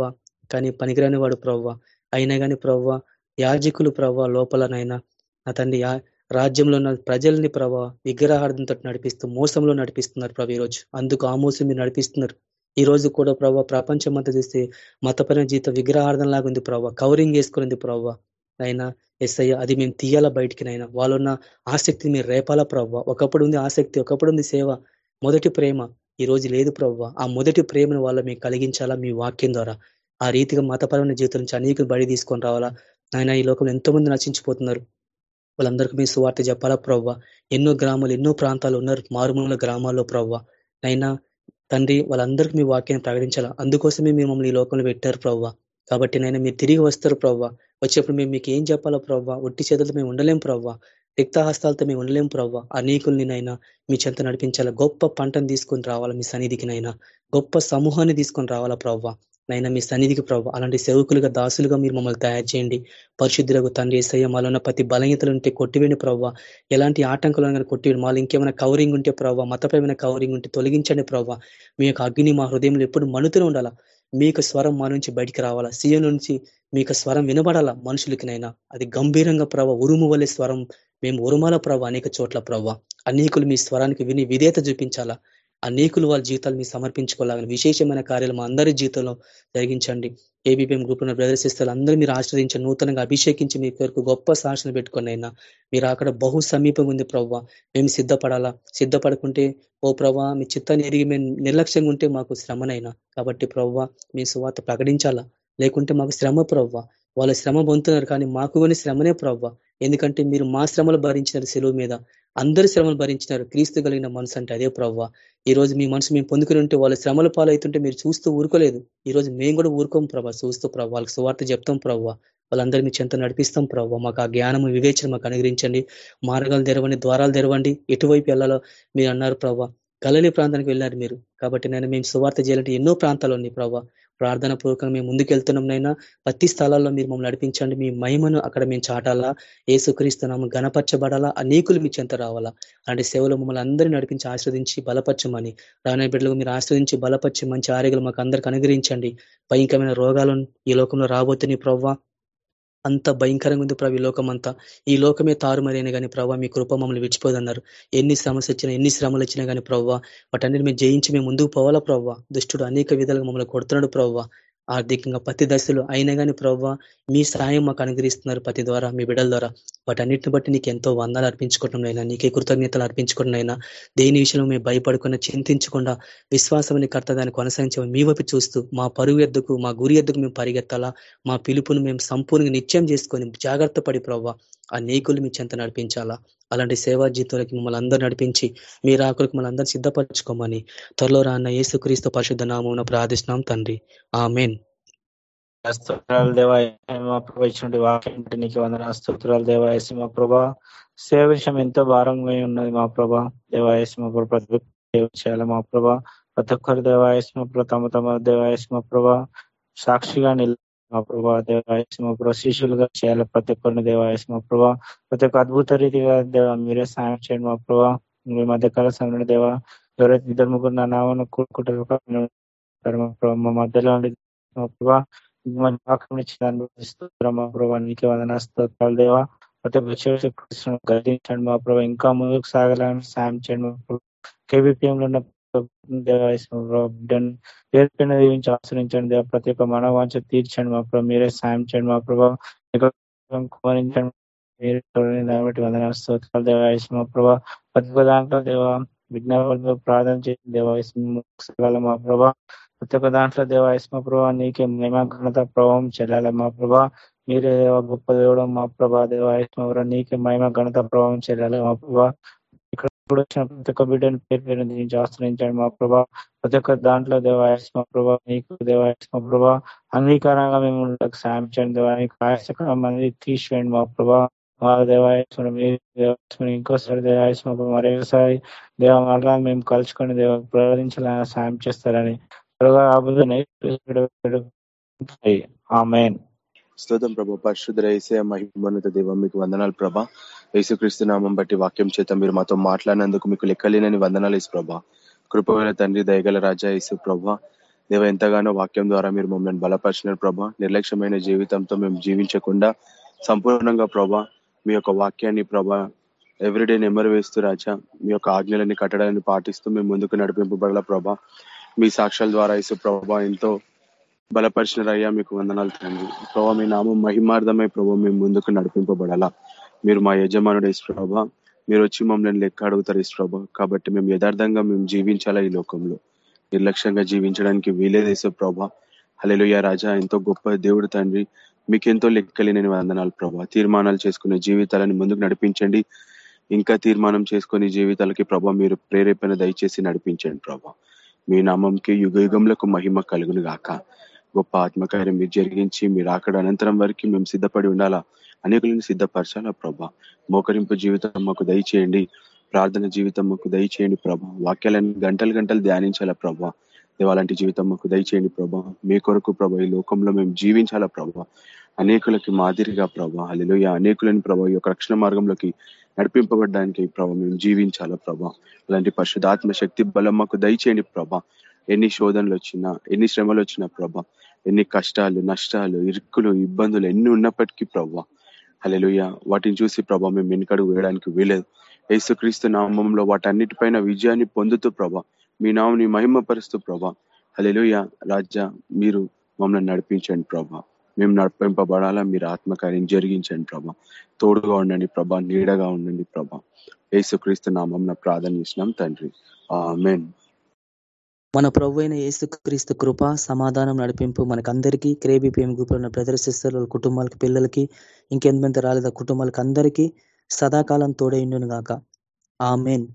[SPEAKER 2] కానీ పనికిరాని వాడు ప్రవ్వ. అయినా కానీ ప్రవ్వ యాజకులు ప్రవ్వ లోపలనైనా నా తండ్రి రాజ్యంలో ఉన్న ప్రజల్ని ప్రభా విగ్రహార్థంతో నడిపిస్తూ మోసంలో నడిపిస్తున్నారు ప్రభు ఈరోజు. అందుకు ఆ మోసం మీరు నడిపిస్తున్నారు. ఈ రోజు కూడా ప్రభావ ప్రపంచం అంతా చూస్తే మతపరమైన జీవితం విగ్రహార్థం లాగా ఉంది ప్రభావ కవరింగ్ వేసుకునింది ప్రభావ అయినా ఎస్ఐ అది మేము తీయాలా బయటికి నైనా వాళ్ళున్న ఆసక్తిని మీరు రేపాలా ప్రవ్వ ఒకప్పుడు ఉంది ఆసక్తి ఒకప్పుడు ఉంది సేవ. మొదటి ప్రేమ. ఈ రోజు లేదు ప్రవ్వ ఆ మొదటి ప్రేమను వాళ్ళ మేము కలిగించాలా మీ వాక్యం ద్వారా? ఆ రీతిగా మతపరమైన జీవితం నుంచి అనేక బడి తీసుకొని రావాలా? ఆయన ఈ లోకంలో ఎంతో మంది నశించిపోతున్నారు. వాళ్ళందరికీ మీ సువార్త చెప్పాలా? ప్రవ్వ ఎన్నో గ్రామాలు ఎన్నో ప్రాంతాలు ఉన్నారు మారుమూల గ్రామాల్లో ప్రవ్వ. అయినా తండ్రి వాళ్ళందరికీ మీ వాక్యాన్ని ప్రకటించాలా? అందుకోసమే మీరు మమ్మల్ని ఈ లోకంలో పెట్టారు ప్రవ్వ. కాబట్టి నైనా మీరు తిరిగి వస్తారు ప్రవ్వ. వచ్చేప్పుడు మేము మీకు ఏం చెప్పాలా ప్రవ్వ? ఒట్టి చేతులతో మేము ఉండలేం ప్రవ్వ. రిక్తహస్తాలతో మేము ఉండలేం ప్రవ్వ. అనేకుల్ని నైనా మీ చెంత నడిపించాలా? గొప్ప పంటను తీసుకొని రావాలా మీ సన్నిధికి నైనా? గొప్ప సమూహాన్ని తీసుకొని రావాలా ప్రవ్వ? నైనా మీ సన్నిధికి ప్రభావ అలాంటి సేవకులుగా దాసులుగా మీరు మమ్మల్ని తయారు చేయండి. పరిశుద్ధులకు తండ్రి ఏసయ్య మాలో ఉన్న ప్రతి బలహీతలు ఉంటే కొట్టివేండి ప్రభావ ఎలాంటి ఆటంకాలు కానీ కొట్టివేండి మాలో ఇంకేమైనా కవరింగ్ ఉంటే ప్రభావ మతపరమైన కవరింగ్ ఉంటే తొలగించండి ప్రభావ మీ యొక్క అగ్ని మా హృదయంలో ఎప్పుడు మణుతూనే ఉండాలా? మీకు స్వరం మా నుంచి బయటికి రావాలా? సీఎం నుంచి మీకు స్వరం వినబడాలా మనుషులకినైనా అది గంభీరంగా ప్రభావ ఉరుము వలె స్వరం. మేము ఉరుమాల ప్రభావ అనేక చోట్ల ప్రభావ అనేకులు మీ స్వరానికి విని విధేత చూపించాలా? అనేకులు వాళ్ళ జీవితాలు మీరు సమర్పించుకోవాలని విశేషమైన కార్యాలు మా అందరి జీవితంలో జరిగించండి. ఏబీపీఎం గ్రూప్ ఉన్న బ్రదర్స్ అందరూ మీరు ఆశ్రదించి నూతనంగా అభిషేకించి మీ కొరకు గొప్ప సాక్షులు పెట్టుకుని అయినా. మీరు అక్కడ బహు సమీపం ఉంది ప్రవ్వ. మేము సిద్ధపడాలా? సిద్ధపడుకుంటే ఓ ప్రవ్వ మీ చిత్తాన్ని ఎరిగి మేము నిర్లక్ష్యంగా ఉంటే మాకు శ్రమనైనా. కాబట్టి ప్రవ్వ మీ సువార్త ప్రకటించాలా? లేకుంటే మాకు శ్రమ ప్రవ్వ. వాళ్ళు శ్రమ పొందుతున్నారు కానీ మాకు కొన్ని శ్రమనే ప్రవ్వ. ఎందుకంటే మీరు మా శ్రమలు భరించినారు సెలవు మీద. అందరు శ్రమలు భరించినారు. క్రీస్తు కలిగిన మనసు అంటే అదే ప్రవ్వ. ఈ రోజు మీ మనసు మేము పొందుకుని ఉంటే వాళ్ళ శ్రమల పాలవుతుంటే మీరు చూస్తూ ఊరుకోలేదు. ఈ రోజు మేము కూడా ఊరుకోం ప్రభా చూస్తూ ప్రభావ వాళ్ళకి సువార్త చెప్తాం ప్రవ్వ. వాళ్ళందరూ మీ చెంత నడిపిస్తాం ప్రవ్వ. మాకు ఆ జ్ఞానము వివేచన మాకు అనుగ్రహించండి. మార్గాలు తెరవండి ద్వారాలు తెరవండి. ఎటువైపు వెళ్ళాలో మీరు అన్నారు ప్రవ్వ. గలలి ప్రాంతానికి వెళ్ళారు మీరు. కాబట్టి నేను మేము సువార్త చేయాలంటే ఎన్నో ప్రాంతాలు ఉన్నాయి ప్రభావ ప్రార్థన పూర్వకంగా మేము ముందుకు వెళ్తున్నాం నైనా. ప్రతి స్థలాల్లో మీరు మమ్మల్ని నడిపించండి. మీ మహిమను అక్కడ మేము చాటాలా. ఏసుక్రీస్తున్నాము గణపరచబడాలా అనేకులు మీ చెంత రావాలా. అలాంటి సేవలు మమ్మల్ని అందరినీ నడిపించి ఆశ్రదించి బలపరచమని. రానే బిడ్డలకు మీరు ఆశ్రదించి బలపరిచి మంచి ఆరోగ్యాలు మాకు అందరికి అనుగ్రహించండి. భయంకరమైన రోగాలను ఈ లోకంలో రాబోతున్నాయి ప్రవ్వా. అంత భయంకరంగా ఉంది ప్రభు ఈ లోకం అంతా ఈ లోకమే తారుమరైన కానీ ప్రభావ మీ కృప మమ్మల్ని విడిచిపోదన్నారు. ఎన్ని శ్రమస్ వచ్చినా ఎన్ని శ్రమలు వచ్చినా కానీ ప్రవ్వ వాటన్నిటి మేము జయించి మేము ముందుకు పోవాలా ప్రవ్వ దుష్టుడు అనేక విధాలుగా మమ్మల్ని కొడుతున్నాడు ప్రవ్వ ఆర్థికంగా ప్రతి దశలో అయినా కానీ ప్రవ్వా మీ సహాయం మాకు అనుగ్రహిస్తున్నారు ప్రతి ద్వారా మీ బిడల ద్వారా. వాటన్నిటిని బట్టి నీకు ఎంతో వందాలు అర్పించుకోవడంనైనా నీకే కృతజ్ఞతలు అర్పించుకోవడంనైనా దేని విషయంలో మేము భయపడకుండా చింతించకుండా విశ్వాసమని కర్త దాన్ని కొనసాగించమని మీ వైపు చూస్తూ మా పరువు ఎద్దుకు మా గురి ఎద్దుకు మేము పరిగెత్తాలా? మా పిలుపును మేము సంపూర్ణంగా నిత్యం చేసుకొని జాగ్రత్త పడి అనేకులు ఆ నీకులు మీ చెంత నడిపించాలా? అలాంటి సేవా జీతులకి మమ్మల్ని అందరూ నడిపించి మీరు ఆకులకు మమ్మల్ని అందరూ సిద్ధపరచుకోమని త్వరలో రాన్న యేసుక్రీస్తు పరిశుద్ధ నామం ప్రార్థిస్తున్నాం తండ్రి. ఆ మెయిన్
[SPEAKER 3] స్తోత్రాలు దేవా ప్రభా వాక్యం నీకు వందన స్తోత్రాలు దేవాయసి మా ప్రభా. సేవ విషయం ఎంతో భారంగా ఉన్నది మా ప్రభా. దేవాయసి మా ప్రభా సేవ చేయాలి మా ప్రభా. ప్రతి ఒక్కరు దేవాయసి మా ప్రభా తమ తమ దేవాయసి మా ప్రభా. సాక్షిగా నిల్ మా ప్రభా దేవాయస్మ ప్రభా శిష్యులుగా చేయాలి ప్రతి ఒక్కరిని దేవాయస్మ ప్రభా. ప్రతి ఒక్క అద్భుత రీతిగా దేవ మీరే సాయం చేయండి మా ప్రభా. మీ మధ్యకాల సమయంలో దేవ ఎవరైతే ఇద్దరు ముగ్గురు నా నామను కూడుకుంటారు మా ప్రభా. మా మధ్యలో మా ప్రభా మా ప్రభావ నీకే వందన స్తోత్రాలు దేవా. ప్రతి ఒక్క గర్దించండి మా ప్రభా. ఇంకా ముందుకు సాగాలని సాయం చేయండి మా ప్రభా. కేబిపిఎంలో ఉన్న ఉన్న పేరుపైన దీవించి ఆశ్రయించండి. దేవ ప్రతి ఒక్క మనవాంచ తీర్చండి మా ప్రభు. మీరే సాయం చేయండి మా ప్రభావ కుమరించండి. మీరు బట్టి వందన స్తోత్రాలు. దేవాయసు మా ప్రభావ ప్రతి ఒక్క దాంట్లో దేవ విజ్ఞాపనతో ప్రార్థన చేసి దేవాయసు మా ప్రభా. ప్రతి ఒక్క దాంట్లో దేవాయస్మ ప్రభా నీకే మహిమ ఘనత ప్రభావం చెల్లాలి మా ప్రభా. మీరే గొప్ప దేవుడు మా ప్రభా. దేవాయస్మ నీకే మహిమ ఘనత ప్రభావం చెల్లాలి మా ప్రభా. ఇక్కడ వచ్చిన ప్రతి ఒక్క బిడ్డని పేరు పేరు దీనికి ఆశ్రయించండి. మా ప్రభా ప్రతి ఒక్క దాంట్లో దేవాయస్మ ప్రభా నీకు దేవాయస్మ ప్రభా అంగీకారంగా మేము సాయం చేయండి ఆయాసకరం అనేది తీసివేయండి మా ప్రభా. మా దేవాయస్మ మీరు ఇంకోసారి దేవాయస్మ మరొకసారి దేవ మళ్ళా మేము కలుసుకొని దేవ ప్రవేశించాలని సాయం చేస్తారని త్వరగా
[SPEAKER 1] స్తోత్రం ప్రభా. పరిశుద్ధ రైసే మహిమోన్నత దేవం మీకు వందనాలు ప్రభా. యేసుక్రీస్తు నామం బట్టి వాక్యం చేత మీరు మాతో మాట్లాడినందుకు మీకు లెక్కలేనని వందనాలు ఇసు ప్రభా. కృపగల తండ్రి దయగల రాజా ఇసు ప్రభా. దేవ ఎంతగానో వాక్యం ద్వారా మీరు మమ్మల్ని బలపరిచినారు ప్రభా. నిర్లక్ష్యమైన జీవితంతో మేము జీవించకుండా సంపూర్ణంగా ప్రభా మీ యొక్క వాక్యాన్ని ప్రభా ఎవ్రీడే నెమ్మరు వేస్తూ రాజా మీ యొక్క ఆజ్ఞలని కట్టడాన్ని పాటిస్తూ మేము ముందుకు నడిపింపబడాల ప్రభా. మీ సాక్ష్యాల ద్వారా ఇసు ప్రభా ఎంతో బలపరిచినరయ్యా మీకు వందనాలు తండ్రి. ప్రభా మీ నామం మహిమార్థమై ప్రభా మేము ముందుకు నడిపింపబడాలా. మీరు మా యజమానుడు ఇసు ప్రభా. మీరు వచ్చి మమ్మల్ని లెక్క అడుగుతారు ఇసు ప్రభా. కాబట్టి మేము యథార్థంగా మేము జీవించాలా ఈ లోకంలో? నిర్లక్ష్యంగా జీవించడానికి వీలేదు ఇసు ప్రభా. హలెలుయ రాజా ఎంతో గొప్ప దేవుడు తండ్రి. మీకెంతో లెక్కలేని వందనాలు ప్రభా. తీర్మానాలు చేసుకునే జీవితాలను ముందుకు నడిపించండి. ఇంకా తీర్మానం చేసుకునే జీవితాలకి ప్రభా మీరు ప్రేరేపణ దయచేసి నడిపించండి ప్రభా. మీ నామంకి యుగ యుగంలకు మహిమ కలుగును గాక గొప్ప ఆత్మకార్యం మీరు జరిగించి మీరు అక్కడ అనంతరం వరకు మేము సిద్ధపడి ఉండాలా? అనేకులను సిద్ధపరచాలా ప్రభా? మోకరింపు జీవితం మాకు దయచేయండి. ప్రార్థన జీవితం మాకు దయచేయండి ప్రభా. వాక్యాలను గంటలు గంటలు ధ్యానించాలా ప్రభా? దేవాలంటి జీవితం మాకు దయచేయండి ప్రభా. మీ కొరకు ప్రభా ఈ లోకంలో మేము జీవించాలా ప్రభా? అనేకులకి మాదిరిగా ప్రభా. అల్లు అనేకులని ప్రభా ఈ యొక్క రక్షణ మార్గంలోకి నడిపింపబడడానికి ప్రభా మేము జీవించాలా ప్రభా? అలాంటి పరిశుధాత్మ శక్తి బలం మాకు దయచేయండి ప్రభా. ఎన్ని శోధనలు వచ్చినా ఎన్ని శ్రమలు వచ్చినా ప్రభా ఎన్ని కష్టాలు నష్టాలు ఇరుక్కులు ఇబ్బందులు ఎన్ని ఉన్నప్పటికీ ప్రభా హలెలుయ వాటిని చూసి ప్రభా మేము వెనుకడుగు వేయడానికి వీలేదు. యేసుక్రీస్తు నామంలో వాటన్నిటిపైన విజయాన్ని పొందుతూ ప్రభా మీ నామని మహిమపరుస్తూ ప్రభా. హలెలుయ రాజా మీరు మమ్మల్ని నడిపించండి ప్రభా. మేము నడిపింపబడాలా మీరు ఆత్మకార్యం జరిగించండి ప్రభా. తోడుగా ఉండండి ప్రభా నీడగా ఉండండి ప్రభా. యేసుక్రీస్తు నామం ప్రార్థన చేసినాం తండ్రి. మెయిన్
[SPEAKER 2] మన ప్రభు అయిన యేసుక్రీస్తు కృప సమాధానం నడిపింపు మనకందరికీ క్రేబీపీఎం గ్రూప్ ఉన్న బ్రదర్ సిస్టర్ కుటుంబాలకి పిల్లలకి ఇంకెంతమంది రాలేదా కుటుంబాలకి అందరికీ సదాకాలం తోడైండును గాక. ఆ మెయిన్